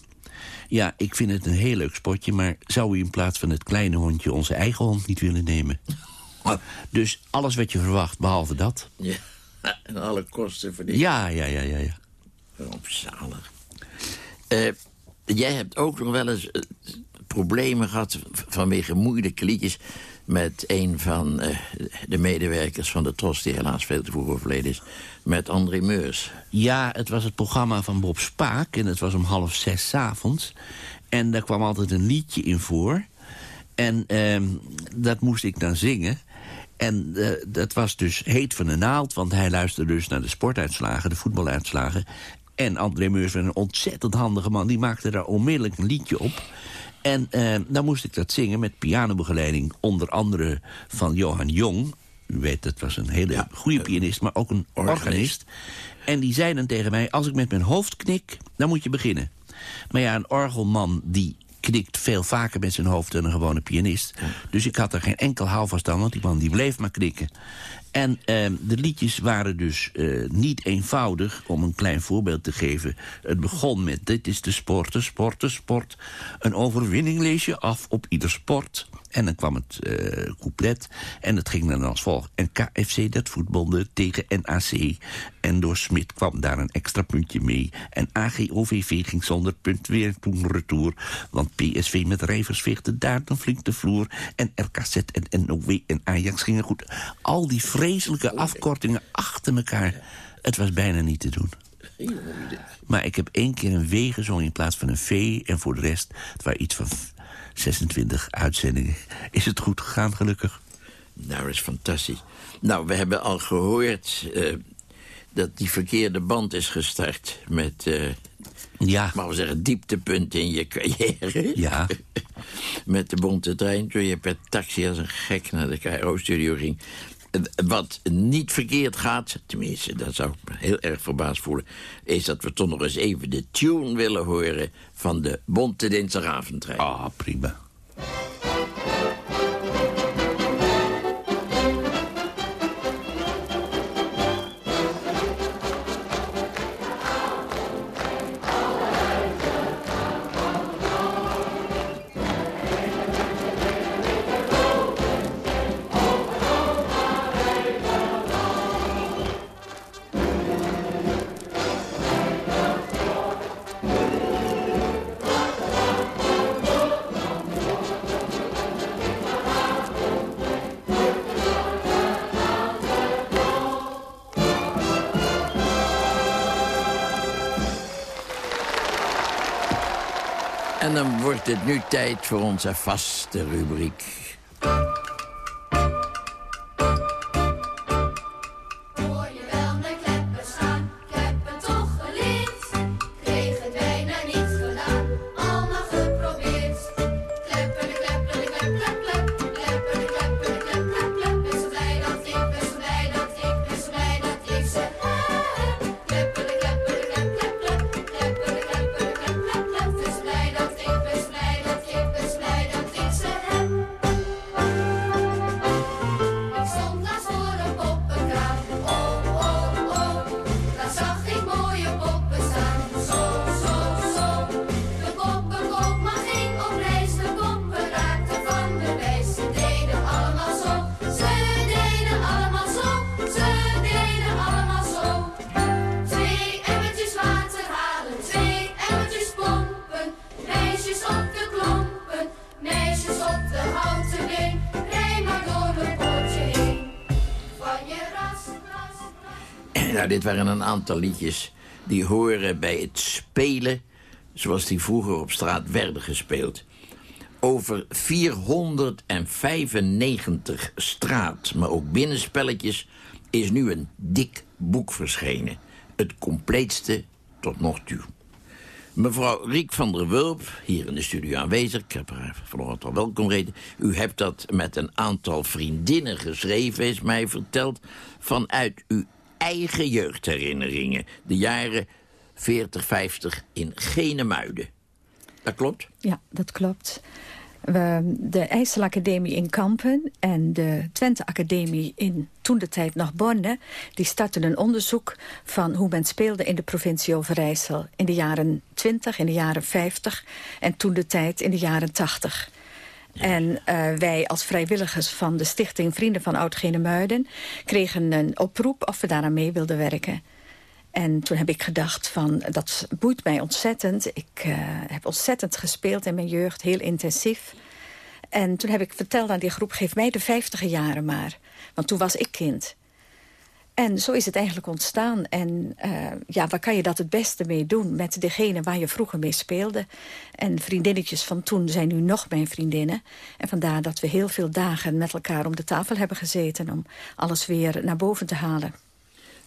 Ja, ik vind het een heel leuk spotje... maar zou u in plaats van het kleine hondje onze eigen hond niet willen nemen? <laughs> Dus alles wat je verwacht, behalve dat. Ja, <laughs> en alle kosten verdienen. Ja, ja, ja, ja. ja. Rampzalig. Uh, jij hebt ook nog wel eens uh, problemen gehad vanwege moeilijke liedjes met een van uh, de medewerkers van de TROS... die helaas veel te vroeg overleden is, met André Meurs. Ja, het was het programma van Bob Spaak en het was om half zes 's avonds. En daar kwam altijd een liedje in voor. En uh, dat moest ik dan zingen. En uh, dat was dus heet van de naald, want hij luisterde dus naar de sportuitslagen... de voetbaluitslagen. En André Meurs was een ontzettend handige man. Die maakte daar onmiddellijk een liedje op... En uh, dan moest ik dat zingen met pianobegeleiding... onder andere van Johan Jong. U weet, dat was een hele ja, goede pianist, maar ook een organist. organist. En die zei dan tegen mij, als ik met mijn hoofd knik, dan moet je beginnen. Maar ja, een orgelman die knikt veel vaker met zijn hoofd dan een gewone pianist. Ja. Dus ik had er geen enkel houvast aan, want die man die bleef maar knikken. En uh, de liedjes waren dus uh, niet eenvoudig, om een klein voorbeeld te geven. Het begon met, dit is de sport, de sport, de sport. Een overwinning lees je af op ieder sport. En dan kwam het uh, couplet en het ging dan als volgt. En KFC dat voetbalde tegen NAC. En door Smit kwam daar een extra puntje mee. En AGOVV ging zonder punt weer toen retour. Want PSV met Rijvers veegde daar dan flink de vloer. En RKZ en NOW en Ajax gingen goed. Al die vreselijke afkortingen achter elkaar. Het was bijna niet te doen. Maar ik heb één keer een W gezongen in plaats van een V. En voor de rest, het waren iets van 26 uitzendingen. Is het goed gegaan, gelukkig? Nou, dat is fantastisch. Nou, we hebben al gehoord uh, dat die verkeerde band is gestart met uh, Ja. Maar we zeggen dieptepunt in je carrière. Ja. <laughs> Met de bonte trein, toen je per taxi als een gek naar de KRO-studio ging. Wat niet verkeerd gaat, tenminste, dat zou ik me heel erg verbaasd voelen... is dat we toch nog eens even de tune willen horen van de bonte dinsdagavondtrein. Ah, prima. Nu tijd voor onze vaste rubriek. Dit waren een aantal liedjes die horen bij het spelen... zoals die vroeger op straat werden gespeeld. Over 495 straat, maar ook binnenspelletjes... is nu een dik boek verschenen. Het compleetste tot nog toe. Mevrouw Riek van der Wulp, hier in de studio aanwezig... ik heb haar vanochtend al welkom reden. U hebt dat met een aantal vriendinnen geschreven, is mij verteld... vanuit uw eigen jeugdherinneringen. De jaren 40, 50 in Genemuiden. Dat klopt? Ja, dat klopt. We, de IJsselacademie in Kampen en de Twente Academie in toen de tijd nog Borne... die startten een onderzoek van hoe men speelde in de provincie Overijssel... in de jaren 20, in de jaren 50 en toen de tijd in de jaren 80. En eh, wij als vrijwilligers van de stichting Vrienden van Oud-Genemuiden... kregen een oproep of we daaraan mee wilden werken. En toen heb ik gedacht van, dat boeit mij ontzettend. Ik eh, heb ontzettend gespeeld in mijn jeugd, heel intensief. En toen heb ik verteld aan die groep, geef mij de vijftige jaren maar. Want toen was ik kind. En zo is het eigenlijk ontstaan. En eh, ja, waar kan je dat het beste mee doen? Met degene waar je vroeger mee speelde. En vriendinnetjes van toen zijn nu nog mijn vriendinnen. En vandaar dat we heel veel dagen met elkaar om de tafel hebben gezeten... om alles weer naar boven te halen.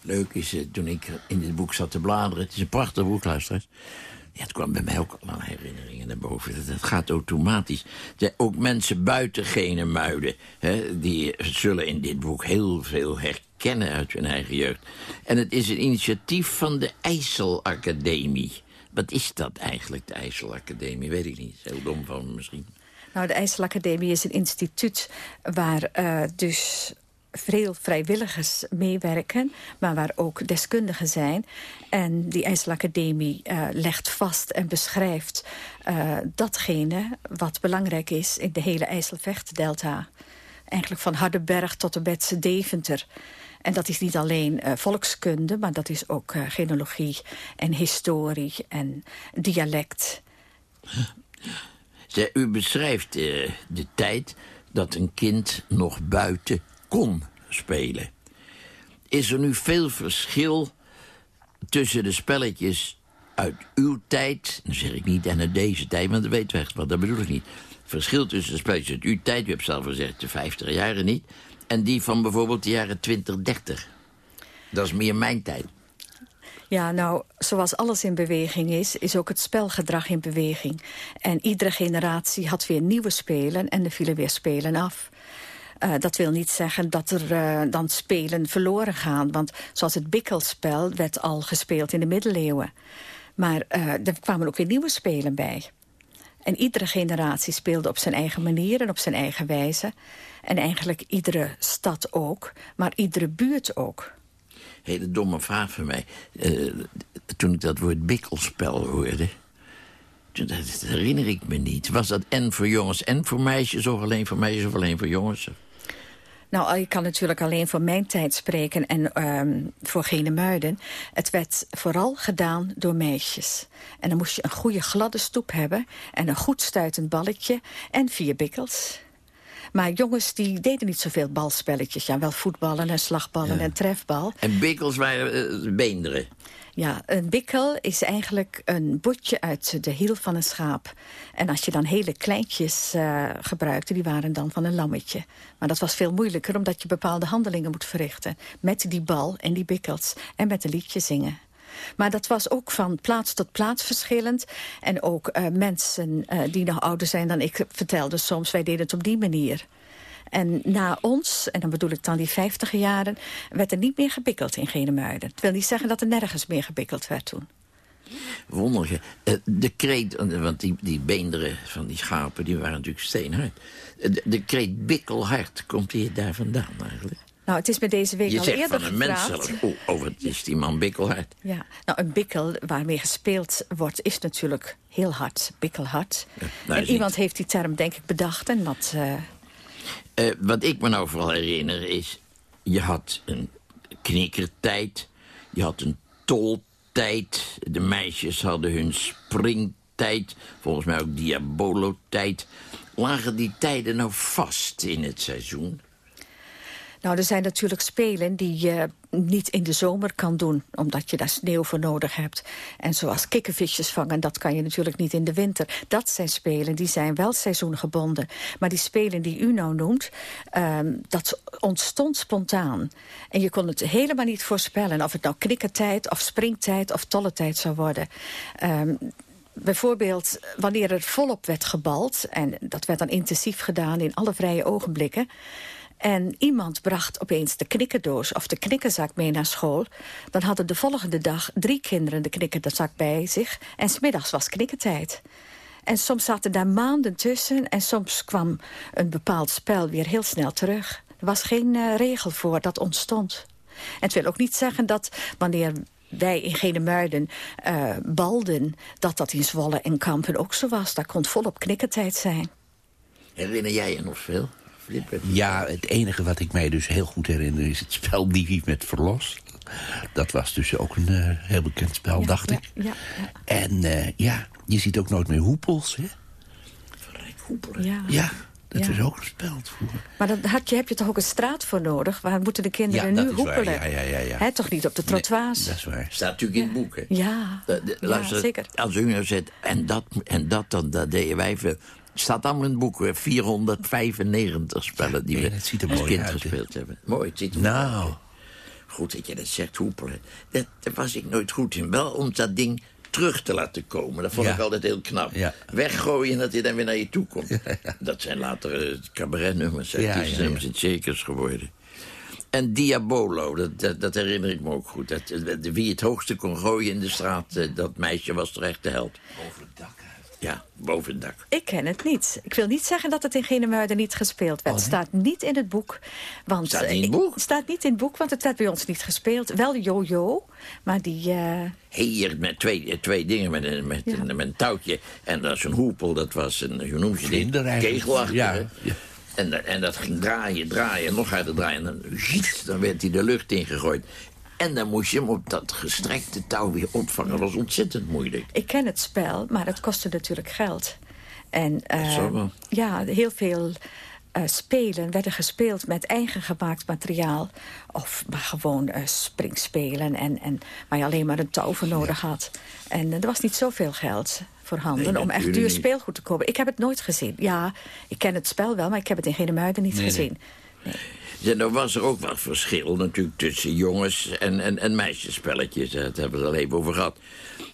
Leuk is, toen ik in dit boek zat te bladeren... het is een prachtig boek, luisteraars... Ja, het kwam bij mij ook allemaal herinneringen naar boven. Dat, gaat automatisch. Ook mensen buiten Genemuiden... Hè, die zullen in dit boek heel veel herkennen uit hun eigen jeugd. En het is een initiatief van de IJsselacademie. Wat is dat eigenlijk, de IJsselacademie? Weet ik niet. Heel dom van me misschien. Nou, de IJsselacademie is een instituut waar eh, dus veel vrijwilligers meewerken, maar waar ook deskundigen zijn. En die IJsselacademie uh, legt vast en beschrijft uh, datgene wat belangrijk is in de hele IJsselvechtdelta. Eigenlijk van Hardenberg tot de Betse Deventer. En dat is niet alleen uh, volkskunde, maar dat is ook uh, genealogie en historie en dialect. Zij, u beschrijft uh, de tijd dat een kind nog buiten kon spelen. Is er nu veel verschil tussen de spelletjes uit uw tijd... dan zeg ik niet en uit deze tijd, want dat weten we echt wat, dat bedoel ik niet. Verschil tussen de spelletjes uit uw tijd, u hebt zelf gezegd de 50 jaren niet... en die van bijvoorbeeld de jaren 20, 30. Dat is meer mijn tijd. Ja, nou, zoals alles in beweging is, is ook het spelgedrag in beweging. En iedere generatie had weer nieuwe spelen en er vielen weer spelen af. Uh, dat wil niet zeggen dat er uh, dan spelen verloren gaan. Want zoals het bikkelspel werd al gespeeld in de middeleeuwen. Maar uh, er kwamen ook weer nieuwe spelen bij. En iedere generatie speelde op zijn eigen manier en op zijn eigen wijze. En eigenlijk iedere stad ook, maar iedere buurt ook. Hele domme vraag van mij. Uh, toen ik dat woord bikkelspel hoorde... Dat herinner ik me niet. Was dat en voor jongens en voor meisjes... of alleen voor meisjes of alleen voor jongens? Nou, ik kan natuurlijk alleen voor mijn tijd spreken en um, voor Genemuiden. Het werd vooral gedaan door meisjes. En dan moest je een goede gladde stoep hebben... en een goed stuitend balletje en vier bikkels. Maar jongens die deden niet zoveel balspelletjes. Ja, wel voetballen en slagballen ja. en trefbal. En bikkels waren uh, beenderen? Ja, een bikkel is eigenlijk een botje uit de hiel van een schaap. En als je dan hele kleintjes uh, gebruikte, die waren dan van een lammetje. Maar dat was veel moeilijker, omdat je bepaalde handelingen moet verrichten. Met die bal en die bikkels. En met een liedje zingen. Maar dat was ook van plaats tot plaats verschillend. En ook uh, mensen uh, die nog ouder zijn dan ik vertelden soms... wij deden het op die manier. En na ons, en dan bedoel ik dan die vijftige jaren... werd er niet meer gebikkeld in Genemuiden. Het wil niet zeggen dat er nergens meer gebikkeld werd toen. Wonderlijk. Uh, de kreet, want die, die beenderen van die schapen... die waren natuurlijk steenhard. De, de kreet bikkelhard, komt die daar vandaan eigenlijk? Nou, het is me deze week je al zegt eerder van een mens zelf. Oh, oh, wat is die man bikkelhard. Ja, nou, een bikkel waarmee gespeeld wordt is natuurlijk heel hard, bikkelhard. Ja, en iemand heeft die term denk ik bedacht en dat... Uh... Uh, wat ik me nou vooral herinner is... je had een knikkertijd, je had een toltijd... de meisjes hadden hun springtijd, volgens mij ook diabolo-tijd. Lagen die tijden nou vast in het seizoen? Nou, er zijn natuurlijk spelen die je niet in de zomer kan doen... omdat je daar sneeuw voor nodig hebt. En zoals kikkervisjes vangen, dat kan je natuurlijk niet in de winter. Dat zijn spelen, die zijn wel seizoengebonden. Maar die spelen die u nou noemt, um, dat ontstond spontaan. En je kon het helemaal niet voorspellen... of het nou knikkertijd of springtijd of tolletijd zou worden... Um, Bijvoorbeeld wanneer er volop werd gebald... en dat werd dan intensief gedaan in alle vrije ogenblikken... En iemand bracht opeens de knikkerdoos of de knikkerzak mee naar school. Dan hadden de volgende dag drie kinderen de knikkerzak bij zich. En smiddags was knikkertijd. En soms zaten daar maanden tussen. En soms kwam een bepaald spel weer heel snel terug. Er was geen uh, regel voor, dat ontstond. En het wil ook niet zeggen dat wanneer wij in Genemuiden uh, balden... dat dat in Zwolle en Kampen ook zo was. Daar kon volop knikkertijd zijn. Herinner jij je nog veel? Ja, het enige wat ik mij dus heel goed herinner is het spel Divi met Verlos. Dat was dus ook een uh, heel bekend spel, ja, dacht ja, ik. Ja, ja. En uh, ja, je ziet ook nooit meer hoepels, hè? Hoepelen? Ja. Ja, dat Ja. is ook gespeeld vroeger. Maar dan had je, heb je toch ook een straat voor nodig? Waar moeten de kinderen Ja, nu dat is waar. hoepelen? Ja, ja, ja, toch niet op de trottoirs? Dat is waar. Staat natuurlijk in het boek, hè? Ja, De- de- ja, luister, zeker. als u nou zegt, en dat, en dat, dan dat deden wij veel. Staat allemaal in het boek, hè, 495 spellen die nee, we ziet er als mooi kind uit, gespeeld hebben. Mooi, het ziet er Nou. uit. Goed dat je dat zegt, hoepelen. Dat, daar was ik nooit goed in. Wel om dat ding terug te laten komen. Dat vond Ja. ik altijd heel knap. Ja. Weggooien en dat hij dan weer naar je toe komt. Dat zijn later uh, cabaretnummers, Ja, ja. in zekers geworden. En Diabolo, dat, dat, dat herinner ik me ook goed. Dat, wie het hoogste kon gooien in de straat, eh, dat meisje was terecht de held. Over het dak Ja, boven het dak. Ik ken het niet. Ik wil niet zeggen dat het in Genemuiden niet gespeeld werd. Het staat niet in het boek. Want, Staat niet in eh, het boek? Het staat niet in het boek, want het werd bij ons niet gespeeld. Wel yo-yo, maar die... eh, Hier met twee, twee dingen, met een, met, Ja. een, met een touwtje. En dat is een hoepel, dat was een, hoe noem je eigenlijk. Kegelachtig, Ja, hè? ja. En, dat- en dat ging draaien, draaien, nog harder draaien. En dan, ziet, dan werd hij de lucht ingegooid. En dan moest je hem op dat gestrekte touw weer opvangen. Dat was ontzettend moeilijk. ik ken het spel, maar het kostte natuurlijk geld. En eh, ja, heel veel eh, spelen werden gespeeld met eigen gemaakt materiaal. Of maar gewoon eh, springspelen en, en waar je alleen maar een touw voor nodig had. En er was niet zoveel geld voorhanden Nee, om echt duur niet. speelgoed te kopen. Ik heb het nooit gezien. Ja, ik ken het spel wel, maar ik heb het in Genemuiden niet Nee, nee. Ja, nou was er ook wel verschil natuurlijk tussen jongens- en, en, en. Daar hebben we het al even over gehad.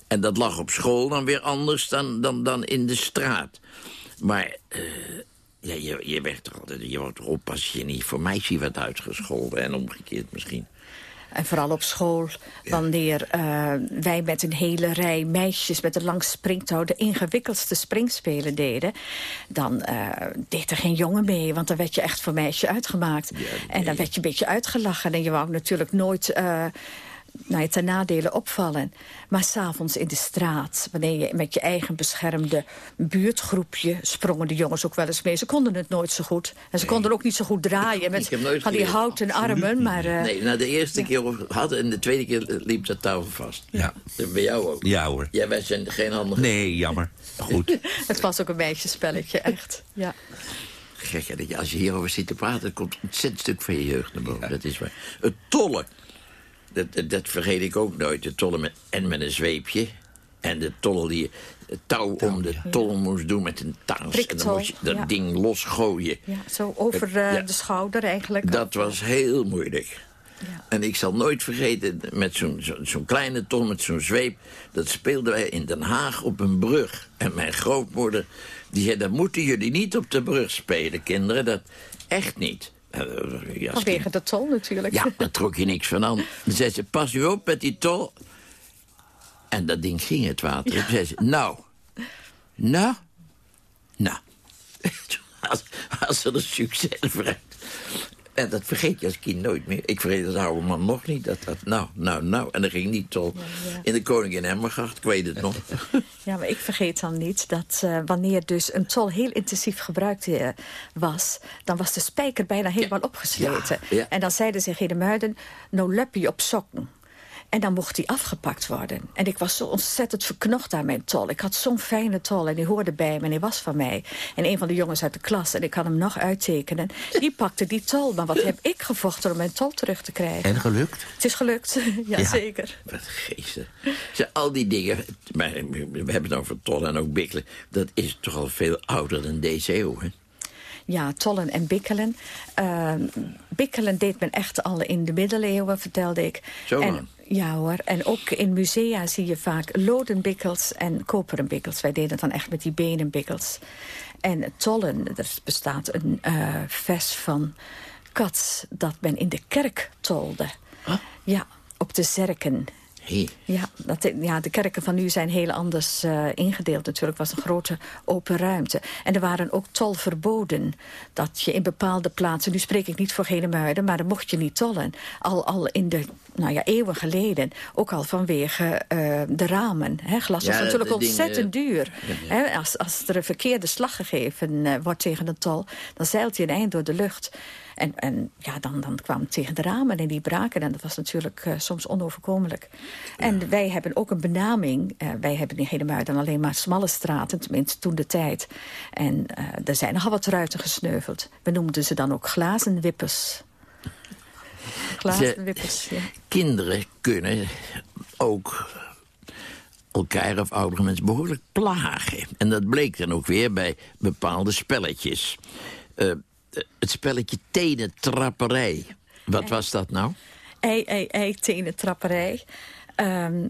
En dat lag op school dan weer anders dan, dan, dan in de straat. Maar eh, ja, je, je werd toch altijd... Je wordt erop als je niet voor meisje werd uitgescholden. En omgekeerd misschien. En vooral op school, wanneer eh, wij met een hele rij meisjes... met een lang springtouw de ingewikkeldste springspelen deden... dan eh, deed er geen jongen mee, want dan werd je echt voor meisje uitgemaakt. En dan werd je een beetje uitgelachen. En je wou natuurlijk nooit... eh nou, ja, ten nadele opvallen. Maar s'avonds in de straat, wanneer je met je eigen beschermde buurtgroepje... sprongen de jongens ook wel eens mee. Ze konden het nooit zo goed. En ze konden ook niet zo goed draaien met Ik heb nooit van die geleerd. houten armen. Maar, eh, Nee, nou de eerste keer hadden en de tweede keer liep dat touw vast. Ja. Dat Bij jou ook. Ja hoor. Jij zijn geen handige... Nee, jammer. Goed. <laughs> het was ook een meisjespelletje, echt. Ja. Gek, hè, dat je, als je hierover zit te praten... komt een ontzettend stuk van je jeugd naar boven. Dat is waar. Het tollen. Dat, dat, dat vergeet ik ook nooit. De tollen met, en met een zweepje. En de tollen die je het touw om de tollen moest doen met een taas. En dan moest je dat ja. ding losgooien. ja, zo over eh, Ja. de schouder eigenlijk. Dat was heel moeilijk. En ik zal nooit vergeten, met zo'n zo, zo'n kleine tol met zo'n zweep... dat speelden wij in Den Haag op een brug. En mijn grootmoeder, die zei... dat moeten jullie niet op de brug spelen, kinderen. Dat echt niet. Eh, ja, Vanwege de tol natuurlijk. ja, daar trok je niks van aan. Dan zei ze, pas u op met die tol. En dat ding ging het water. Toen zei ze, nou, nou, nou. <laughs> als, als er een succes vraagt. En dat vergeet je als kind nooit meer. Ik vergeet het oude man nog niet. Dat, dat, nou, nou, nou. En dan ging die tol in de Koningin Emmergracht. Ik weet het nog. <laughs> Ja, maar ik vergeet dan niet dat eh, wanneer dus een tol heel intensief gebruikt eh, was... dan was de spijker bijna helemaal opgesleten. Ja. En dan zeiden ze in de muiden, nou lep je op sokken. En dan mocht die afgepakt worden. En ik was zo ontzettend verknocht aan mijn tol. Ik had zo'n fijne tol en die hoorde bij me en die was van mij. En een van de jongens uit de klas, en ik kan hem nog uittekenen... die pakte die tol. Maar wat heb ik gevochten om mijn tol terug te krijgen? En gelukt? Het is gelukt, <laughs> jazeker. Wat geesten. Ze, al die dingen, maar we hebben het over tollen en ook bikkelen... dat is toch al veel ouder dan deze eeuw, hè? Ja, tollen en bikkelen. Ehm, bikkelen deed men echt al in de middeleeuwen, vertelde ik. Zo en? Ja hoor, en ook in musea zie je vaak lodenbikkels en koperen bikkels. Wij deden het dan echt met die benenbikkels. En tollen, er bestaat een eh, vers van Cats dat men in de kerk tolde. Ja, op de zerken. Hey. Ja, dat, ja, de kerken van nu zijn heel anders eh, ingedeeld natuurlijk. Was een grote open ruimte. En er waren ook tolverboden. Dat je in bepaalde plaatsen, nu spreek ik niet voor Genemuiden... maar dan mocht je niet tollen. Al, al in de nou ja, eeuwen geleden. Ook al vanwege eh, de ramen. Hè. Glas Ja, was natuurlijk ontzettend duur. Ja, Hè, als, als er een verkeerde slag gegeven eh, wordt tegen een tol... dan zeilt hij een eind door de lucht. En, en ja, dan, dan kwam het tegen de ramen en die braken. En dat was natuurlijk eh, soms onoverkomelijk. En wij hebben ook een benaming. eh, wij hebben in Hedemuiden alleen maar smalle straten, tenminste toen de tijd. En eh, er zijn nogal wat ruiten gesneuveld. We noemden ze dan ook glazenwippers. Glazenwippers, ja. Kinderen kunnen ook elkaar of oudere mensen behoorlijk plagen. En dat bleek dan ook weer bij bepaalde spelletjes. Eh, het spelletje tenentrapperij. Wat was dat nou? Ei, ei, ei, tenentrapperij. Ehm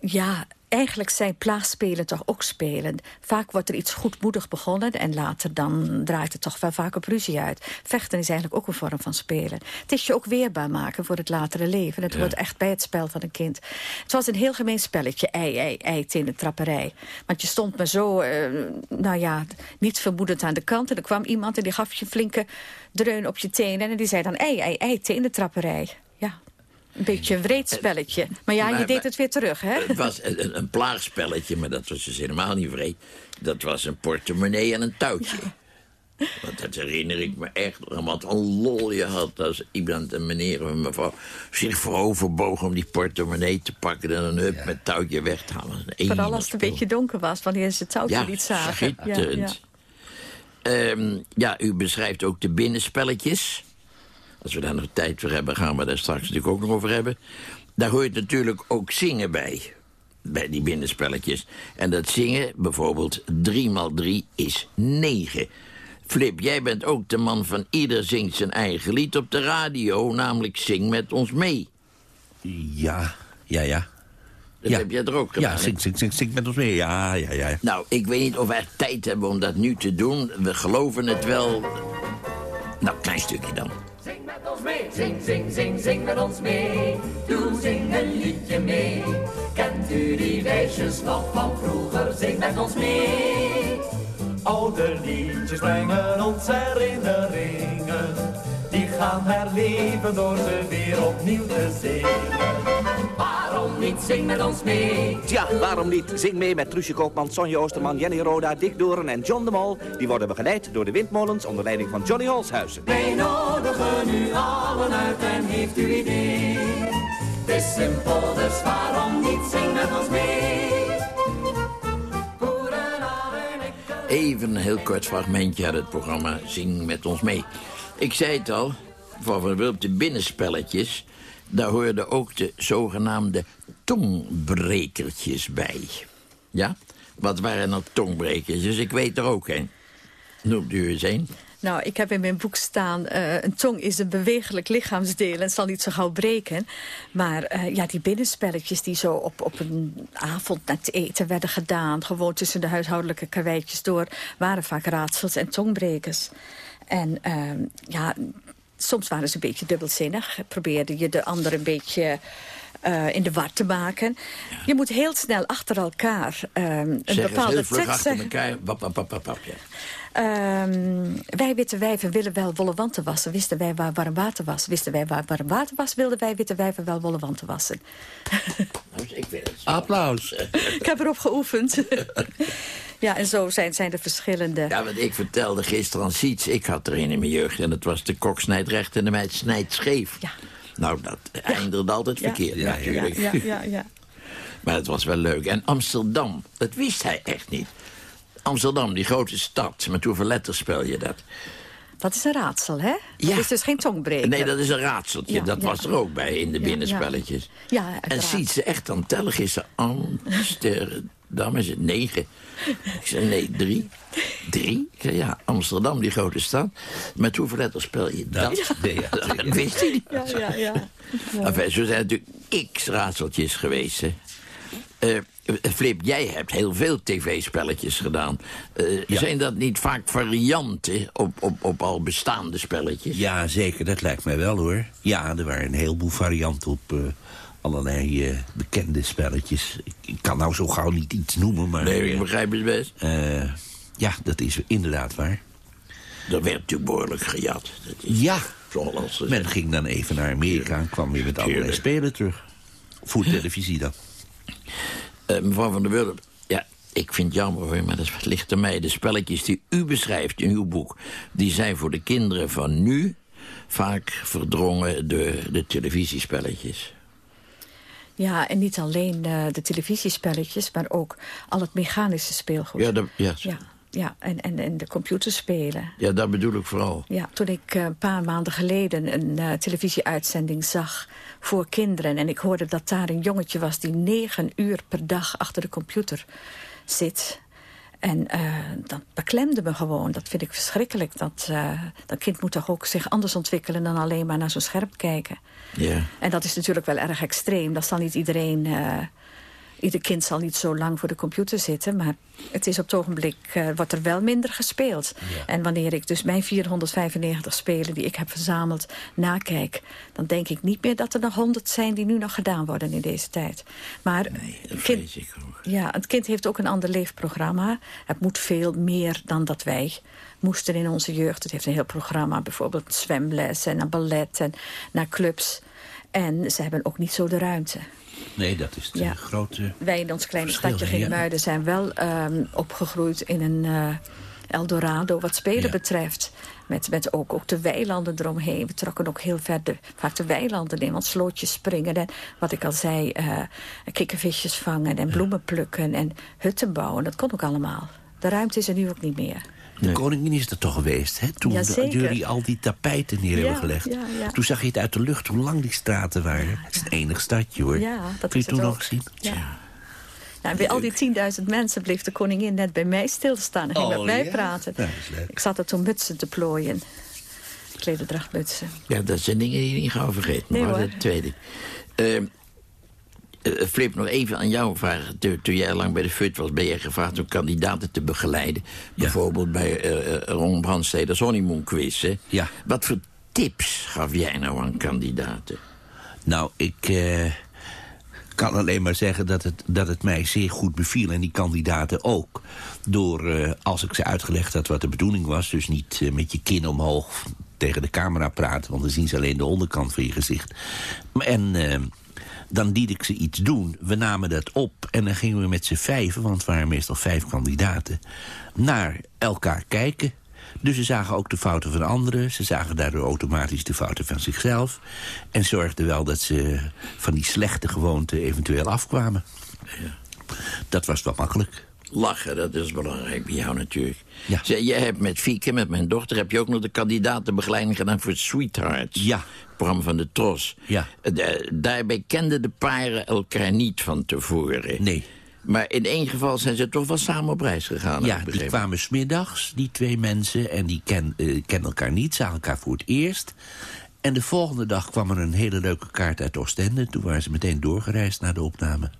ja, eigenlijk zijn plaagspelen toch ook spelen. Vaak wordt er iets goedmoedig begonnen... en later dan draait het toch wel vaak op ruzie uit. Vechten is eigenlijk ook een vorm van spelen. Het is je ook weerbaar maken voor het latere leven. Het hoort echt bij het spel van een kind. Het was een heel gemeen spelletje, ei, ei, ei, tenentrapperij. Want je stond maar zo, eh, nou ja, niet vermoedend aan de kant... en er kwam iemand en die gaf je een flinke dreun op je tenen... en die zei dan ei, ei, ei, tenentrapperij. Ja, een beetje een wreed spelletje. Maar ja, je deed maar- het weer terug, hè? Het was een, een- een plaagspelletje, maar dat was dus helemaal niet vreed. Dat was een portemonnee en een touwtje. Want dat herinner ik me echt nog. Wat een lol je had als iemand, een meneer of een mevrouw... zich vooroverboog om die portemonnee te pakken... en een hup met touwtje weg te halen. Vooral als het een beetje donker was, wanneer ze het touwtje Ja, niet zagen. schitterend. Ehm, ja, u beschrijft ook de binnenspelletjes. Als we daar nog tijd voor hebben, gaan we daar straks natuurlijk ook nog over hebben. Daar hoort natuurlijk ook zingen bij. Bij die binnenspelletjes. En dat zingen, bijvoorbeeld 3 x 3 is 9. Flip, jij bent ook de man van ieder zingt zijn eigen lied op de radio, namelijk Zing met ons mee. Ja, ja, ja. Dat Ja. heb jij er ook gedaan. Ja, zing, zing, zing, zing met ons mee. Ja, ja, ja. Nou, ik weet niet of we echt tijd hebben om dat nu te doen. We geloven het wel. Nou, klein stukje dan. Zing met ons mee, zing, zing, zing, zing met ons mee. Doe zing een liedje mee. Kent u die wijsjes nog van vroeger? Zing met ons mee. Oude liedjes brengen ons herinneringen. Die gaan herleven door ze weer opnieuw te zingen. Niet zing met ons mee? Tja, waarom niet? Zing mee met Truusje Koopman, Sonja Oosterman, Jenny Roda, Dick Doren en John de Mol. Die worden begeleid door de windmolens onder leiding van Johnny Holshuizen. Wij nodigen u allen uit en heeft u idee? Het is simpel, dus waarom niet zing met ons mee? Even een heel kort fragmentje uit het programma Zing met ons mee. Ik zei het al, Van Wulp de binnenspelletjes... daar hoorden ook de zogenaamde tongbrekertjes bij. Ja? Wat waren nou tongbrekertjes? Ik weet er ook een. Noemt u eens een? Nou, ik heb in mijn boek staan... eh, een tong is een bewegelijk lichaamsdeel en zal niet zo gauw breken. Maar eh, ja, die binnenspelletjes die zo op, op een avond na het eten werden gedaan... gewoon tussen de huishoudelijke karweitjes door... waren vaak raadsels en tongbrekers. En ehm, ja, soms waren ze een beetje dubbelzinnig. Probeerde je de ander een beetje... eh, in de war te maken. Je moet heel snel achter elkaar ehm, een Zeg bepaalde heel vlug tekst achter zeggen. elkaar. Wap, wap, wap, wap, wap, ja. Ehm, wij witte wijven willen wel wollen wanten wassen. Wisten wij waar warm water was. Wisten wij waar warm water was, wilden wij witte wijven wel wollen wanten wassen. Nou, Ik weet het. Applaus. Ik heb erop geoefend. <laughs> ja, en zo zijn, zijn er verschillende. Ja, want ik vertelde gisteren aan Siets, ik had er een in mijn jeugd... en dat was de kok snijdt recht en de meid snijdt scheef. Ja. Nou, dat eindigde altijd verkeerd ja, natuurlijk. Ja, ja, ja, ja. <laughs> Maar het was wel leuk. En Amsterdam, dat wist hij echt niet. Amsterdam, die grote stad, met hoeveel letters spel je dat? Dat is een raadsel, hè? Ja. Dat is dus geen tongbreker. Nee, dat is een raadseltje. Ja, dat ja. was er ook bij in de Ja, binnenspelletjes. Ja, En ziet ze echt aan tellen gisteren. Amsterdam is het negen. Ik zei, nee, drie. Drie? Ik zei, ja, Amsterdam, die grote stad. Met hoeveel letters spel je dat? <laughs> Dat- ja, dat wist hij niet. Ja, ja, ja. <laughs> Enfin, zo zijn natuurlijk x raadseltjes geweest. hè. Eh, Flip, jij hebt heel veel tv-spelletjes gedaan. Eh, Zijn dat niet vaak varianten op, op, op al bestaande spelletjes? Ja, zeker. Dat lijkt mij wel, hoor. Ja, er waren een heleboel varianten op eh, allerlei eh, bekende spelletjes. Ik, ik kan nou zo gauw niet iets noemen, maar... Nee, ik eh, begrijp het best. eh, ja, dat is inderdaad waar. Er werd natuurlijk behoorlijk gejat. Dat is Ja, men ging dan even naar Amerika en kwam weer met allerlei Tuurlijk. spelen terug. Voor televisie dan. Eh, mevrouw van der Wulp, ja, ik vind het jammer maar dat ligt aan mij. De spelletjes die u beschrijft in uw boek... die zijn voor de kinderen van nu vaak verdrongen door de televisiespelletjes. Ja, en niet alleen eh, de televisiespelletjes, maar ook al het mechanische speelgoed. Ja, dat, ja, ja, ja en, en, en de computerspelen. ja, dat bedoel ik vooral. Ja, toen ik eh, een paar maanden geleden een eh, televisieuitzending zag voor kinderen... en ik hoorde dat daar een jongetje was die negen uur per dag achter de computer zit... En dat beklemde me gewoon. Dat vind ik verschrikkelijk. Dat, dat kind moet toch ook zich anders ontwikkelen... dan alleen maar naar zo'n scherm kijken. Ja. En dat is natuurlijk wel erg extreem. Dat zal niet iedereen... eh, ieder kind zal niet zo lang voor de computer zitten. Maar het is op het ogenblik... eh, wordt er wel minder gespeeld. En wanneer ik dus mijn 495 spelen die ik heb verzameld nakijk... dan denk ik niet meer dat er nog 100 zijn die nu nog gedaan worden in deze tijd. Maar Dat kind, ik ook. ja, het kind heeft ook een ander leefprogramma. Het moet veel meer dan dat wij moesten in onze jeugd. Het heeft een heel programma, bijvoorbeeld zwemles en naar ballet en naar clubs. En ze hebben ook niet zo de ruimte. Nee, dat is de Ja. grote... Wij in ons kleine stadje. Geermuiden zijn wel ehm, opgegroeid in een eh, Eldorado wat spelen Ja. betreft. Met, met ook, ook de weilanden eromheen. We trokken ook heel ver de, vaak de weilanden in. Want slootjes springen en wat ik al zei, eh kikkervisjes vangen en bloemen plukken en hutten bouwen. Dat kon ook allemaal. De ruimte is er nu ook niet meer. De koningin is er toch geweest, hè? Toen de- jullie al die tapijten neer Ja, hebben gelegd. ja, ja. Toen zag je het uit de lucht, hoe lang die straten waren. Het is een enig stadje, hoor. Ja, dat Kun je toen nog ook. zien? Ja. Nou, bij al die 10.000 mensen bleef de koningin net bij mij stilstaan en ging Oh, met mij ja? praten. Nou, dat is leuk. Ik zat er toen mutsen te plooien. Klederdrachtmutsen. Ja, dat zijn dingen die je niet gauw vergeet. Nee, maar hoor. de tweede. Ehm, eh, Flip, nog even aan jou vragen. Toen, toen jij lang bij de FUT was, ben jij gevraagd om kandidaten te begeleiden. Bijvoorbeeld bij eh eh, Ron Brandsteders Honeymoon Quiz. Hè? Ja. Wat voor tips gaf jij nou aan kandidaten? Nou, ik eh, kan alleen maar zeggen dat het, dat het mij zeer goed beviel. En die kandidaten ook. Door, eh, als ik ze uitgelegd had wat de bedoeling was... dus niet eh, met je kin omhoog tegen de camera praten... want dan zien ze alleen de onderkant van je gezicht. En eh, dan liet ik ze iets doen. We namen dat op en dan gingen we met z'n vijven... want het waren meestal vijf kandidaten... naar elkaar kijken... Dus ze zagen ook de fouten van anderen. Ze zagen daardoor automatisch de fouten van zichzelf. En zorgden wel dat ze van die slechte gewoonten eventueel afkwamen. Dat was wel makkelijk. Lachen, dat is belangrijk bij jou natuurlijk. Ja. jij hebt met Fieke, met mijn dochter... heb je ook nog de kandidatenbegeleiding gedaan voor Sweethearts. Ja. Programma van de Tros. Ja. Eh, da- daarbij kenden de paren elkaar niet van tevoren. Nee. Maar in één geval zijn ze toch wel samen op reis gegaan. Ja, die kwamen smiddags, die twee mensen. En die ken, eh, kennen elkaar niet, zagen elkaar voor het eerst. En de volgende dag kwam er een hele leuke kaart uit Oostende. Toen waren ze meteen doorgereisd naar de opname.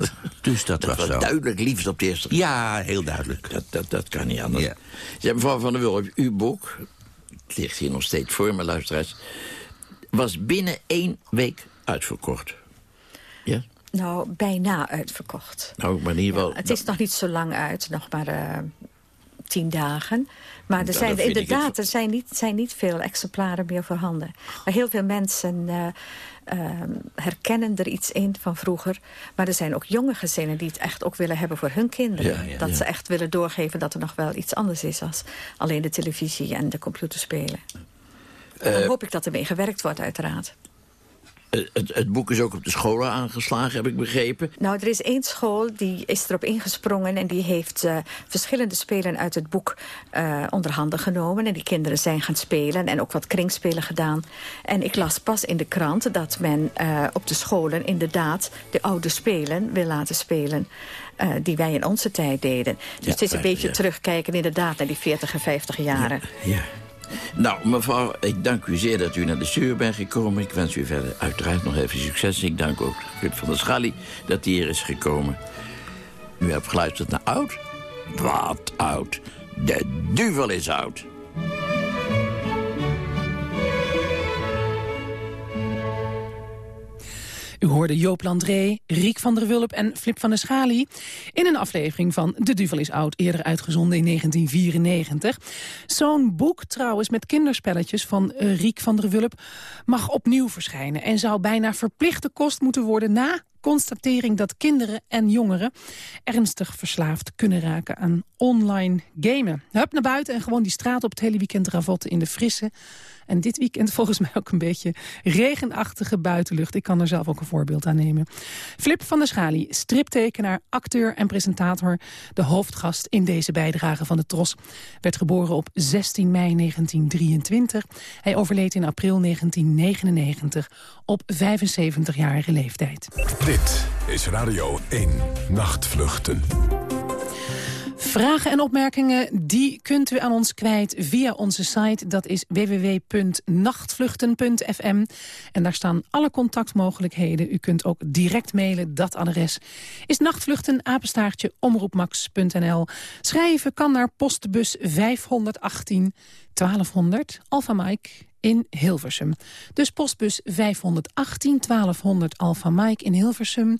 <laughs> dus dat, Dat was duidelijk liefde op de eerste Ja, heel duidelijk. Dat, dat, dat kan niet anders. Ja. Zeg, mevrouw Van der Wulp, uw boek... het ligt hier nog steeds voor me, luisteraars... was binnen één week uitverkocht. Ja? Nou, bijna uitverkocht. Nou, maar in ieder geval... Het is nog niet zo lang uit, nog maar eh, tien dagen. Maar er Nou, zijn inderdaad het- er zijn niet, zijn niet veel exemplaren meer voorhanden. Maar heel veel mensen eh, ehm, herkennen er iets in van vroeger. Maar er zijn ook jonge gezinnen die het echt ook willen hebben voor hun kinderen. Ja, ja, dat ja. ze echt willen doorgeven dat er nog wel iets anders is... als alleen de televisie en de computerspelen. En dan hoop ik dat ermee gewerkt wordt, uiteraard. Eh, Het, het boek is ook op de scholen aangeslagen, heb ik begrepen. Nou, er is één school die is erop ingesprongen... en die heeft eh, verschillende spelen uit het boek eh onder handen genomen. En die kinderen zijn gaan spelen en ook wat kringspelen gedaan. En ik las pas in de krant dat men op de scholen inderdaad... de oude spelen wil laten spelen die wij in onze tijd deden. Dus Ja, het is een beetje ja. terugkijken inderdaad naar die 40 en 50 jaren. Ja. Nou, mevrouw, ik dank u zeer dat u naar de stuur bent gekomen. Ik wens u verder uiteraard nog even succes. Ik dank ook Flip van der Schalli dat hij hier is gekomen. U hebt geluisterd naar Oud? Wat oud? De duvel is oud. U hoorde Joop Landré, Riek van der Wulp en Flip van der Schali... in een aflevering van De Duvel is Oud, eerder uitgezonden in 1994. Zo'n boek trouwens met kinderspelletjes van eh, Riek van der Wulp... mag opnieuw verschijnen en zou bijna verplichte kost moeten worden... na constatering dat kinderen en jongeren ernstig verslaafd kunnen raken aan online gamen. Hup naar buiten en gewoon die straat op het hele weekend ravotten in de frisse... En dit weekend <laughs> volgens mij ook een beetje regenachtige buitenlucht. Ik kan er zelf ook een voorbeeld aan nemen. Flip van der Schali, striptekenaar, acteur en presentator... de hoofdgast in deze bijdrage van de Tros... werd geboren op 16 mei 1923. Hij overleed in april 1999 op 75-jarige leeftijd. Dit is Radio 1 Nachtvluchten. Vragen en opmerkingen die kunt u aan ons kwijt via onze site. Dat is www.nachtvluchten.fm. En daar staan alle contactmogelijkheden. U kunt ook direct mailen. Dat adres is nachtvluchten, omroepmax.nl. Schrijven kan naar postbus 518 1200 Alpha Mike in Hilversum. Dus postbus 518 1200 Alpha Mike in Hilversum.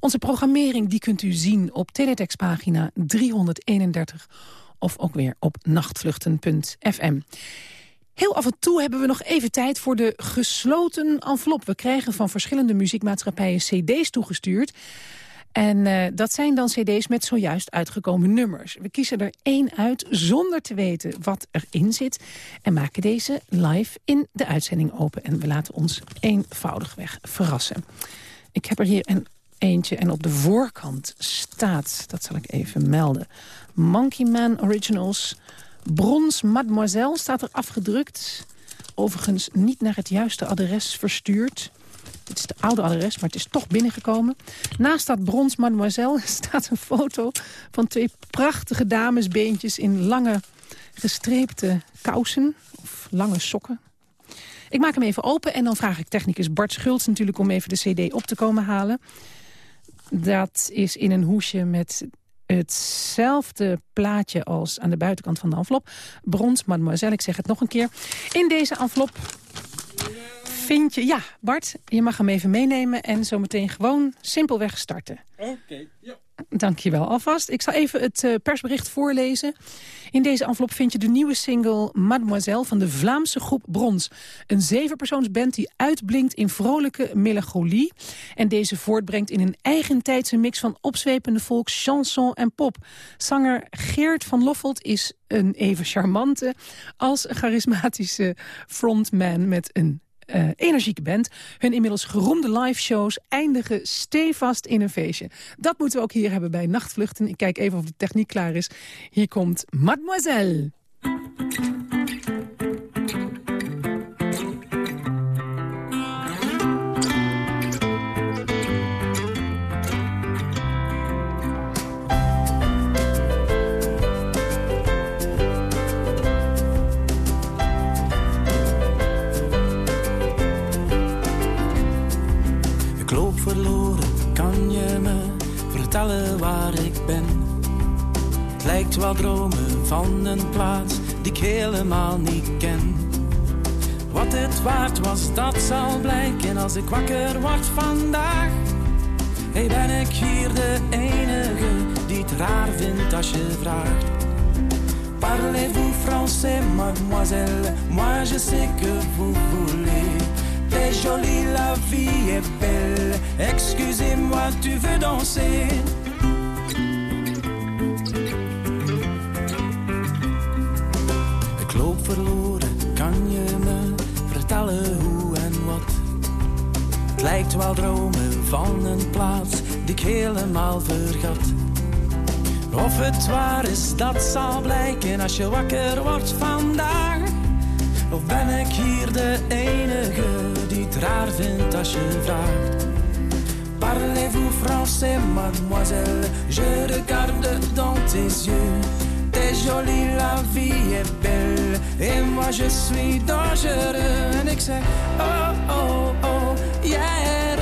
Onze programmering die kunt u zien op teletextpagina 331 of ook weer op nachtvluchten.fm. Heel af en toe hebben we nog even tijd voor de gesloten envelop. We krijgen van verschillende muziekmaatschappijen cd's toegestuurd. En eh, dat zijn dan cd's met zojuist uitgekomen nummers. We kiezen er één uit zonder te weten wat erin zit... en maken deze live in de uitzending open. En we laten ons eenvoudigweg verrassen. Ik heb er hier een eentje en op de voorkant staat... dat zal ik even melden... Monkey Man Originals... Brons Mademoiselle staat er afgedrukt. Overigens niet naar het juiste adres verstuurd. Dit is de oude adres, maar het is toch binnengekomen. Naast dat brons mademoiselle <laughs> staat een foto van twee prachtige damesbeentjes... in lange gestreepte kousen of lange sokken. Ik maak hem even open en dan vraag ik technicus Bart Schultz natuurlijk... om even de cd op te komen halen. Dat is in een hoesje met hetzelfde plaatje als aan de buitenkant van de envelop. Brons, mademoiselle, ik zeg het nog een keer. In deze envelop vind je... Ja, Bart, je mag hem even meenemen en zo meteen gewoon simpelweg starten. Oké, ja. Dank je wel alvast. Ik zal even het eh, persbericht voorlezen. In deze envelop vind je de nieuwe single Mademoiselle van de Vlaamse groep Brons. Een zevenpersoonsband die uitblinkt in vrolijke melancholie. En deze voortbrengt in een eigentijdse mix van opzwepende volk, chanson en pop. Zanger Geert van Loffelt is een even charmante als charismatische frontman met een eh, energieke band. Hun inmiddels geroemde live-shows eindigen stevast in een feestje. Dat moeten we ook hier hebben bij Nachtvluchten. Ik kijk even of de techniek klaar is. Hier komt Mademoiselle. Vertellen waar ik ben? Het lijkt wel dromen van een plaats die ik helemaal niet ken. Wat het waard was, dat zal blijken als ik wakker word vandaag. Hey, ben ik hier de enige die het raar vindt als je vraagt? Parlez-vous français, mademoiselle? Moi je sais que vous voulez. T'es jolie, la vie est belle. Excusez-moi, tu veux danser? Ik loop verloren, kan je me vertellen hoe en wat? Het lijkt wel dromen van een plaats die ik helemaal vergat. Of het waar is, dat zal blijken als je wakker wordt vandaag. Of ben ik hier de enige die het raar vindt als je vraagt? Parlez-vous français, mademoiselle? Je regarde dans tes yeux. T'es jolie, la vie est belle. Et moi je suis dangereux. En ik zeg, oh, oh, oh, jij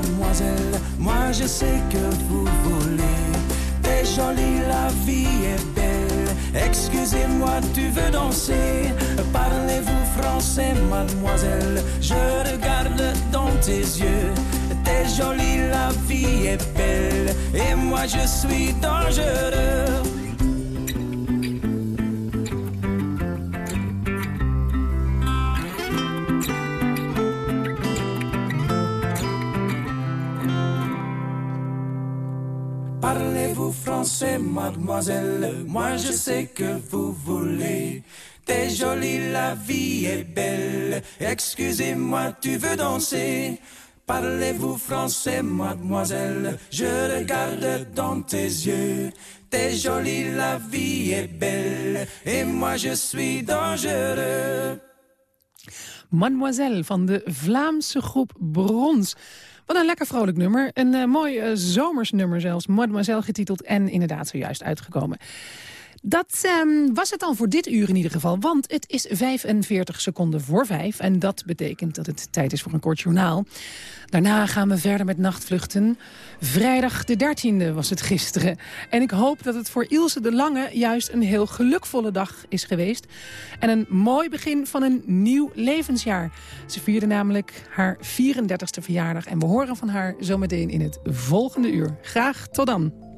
mademoiselle? Moi je sais que vous voulez. T'es jolie, la vie est belle. Excusez-moi, tu veux danser? Parlez-vous français, mademoiselle? Je regarde dans tes yeux. T'es jolie, la vie est belle. Et moi je suis dangereux. Français, mademoiselle? Moi je sais que vous voulez. T'es jolie, la vie est belle. Excusez-moi, tu veux danser? Parlez-vous français, mademoiselle? Je regarde dans tes yeux. T'es jolie, la vie est belle. Et moi je suis dangereux. Mademoiselle van de Vlaamse groep Brons. Wat een lekker vrolijk nummer. Een eh, mooi eh, zomers nummer zelfs. Mademoiselle getiteld en inderdaad zojuist uitgekomen. Dat ehm, was het dan voor dit uur in ieder geval. Want het is 45 seconden voor vijf. En dat betekent dat het tijd is voor een kort journaal. Daarna gaan we verder met nachtvluchten. Vrijdag de 13e was het gisteren. En ik hoop dat het voor Ilse de Lange juist een heel gelukvolle dag is geweest. En een mooi begin van een nieuw levensjaar. Ze vierde namelijk haar 34e verjaardag. En we horen van haar zometeen in het volgende uur. Graag tot dan.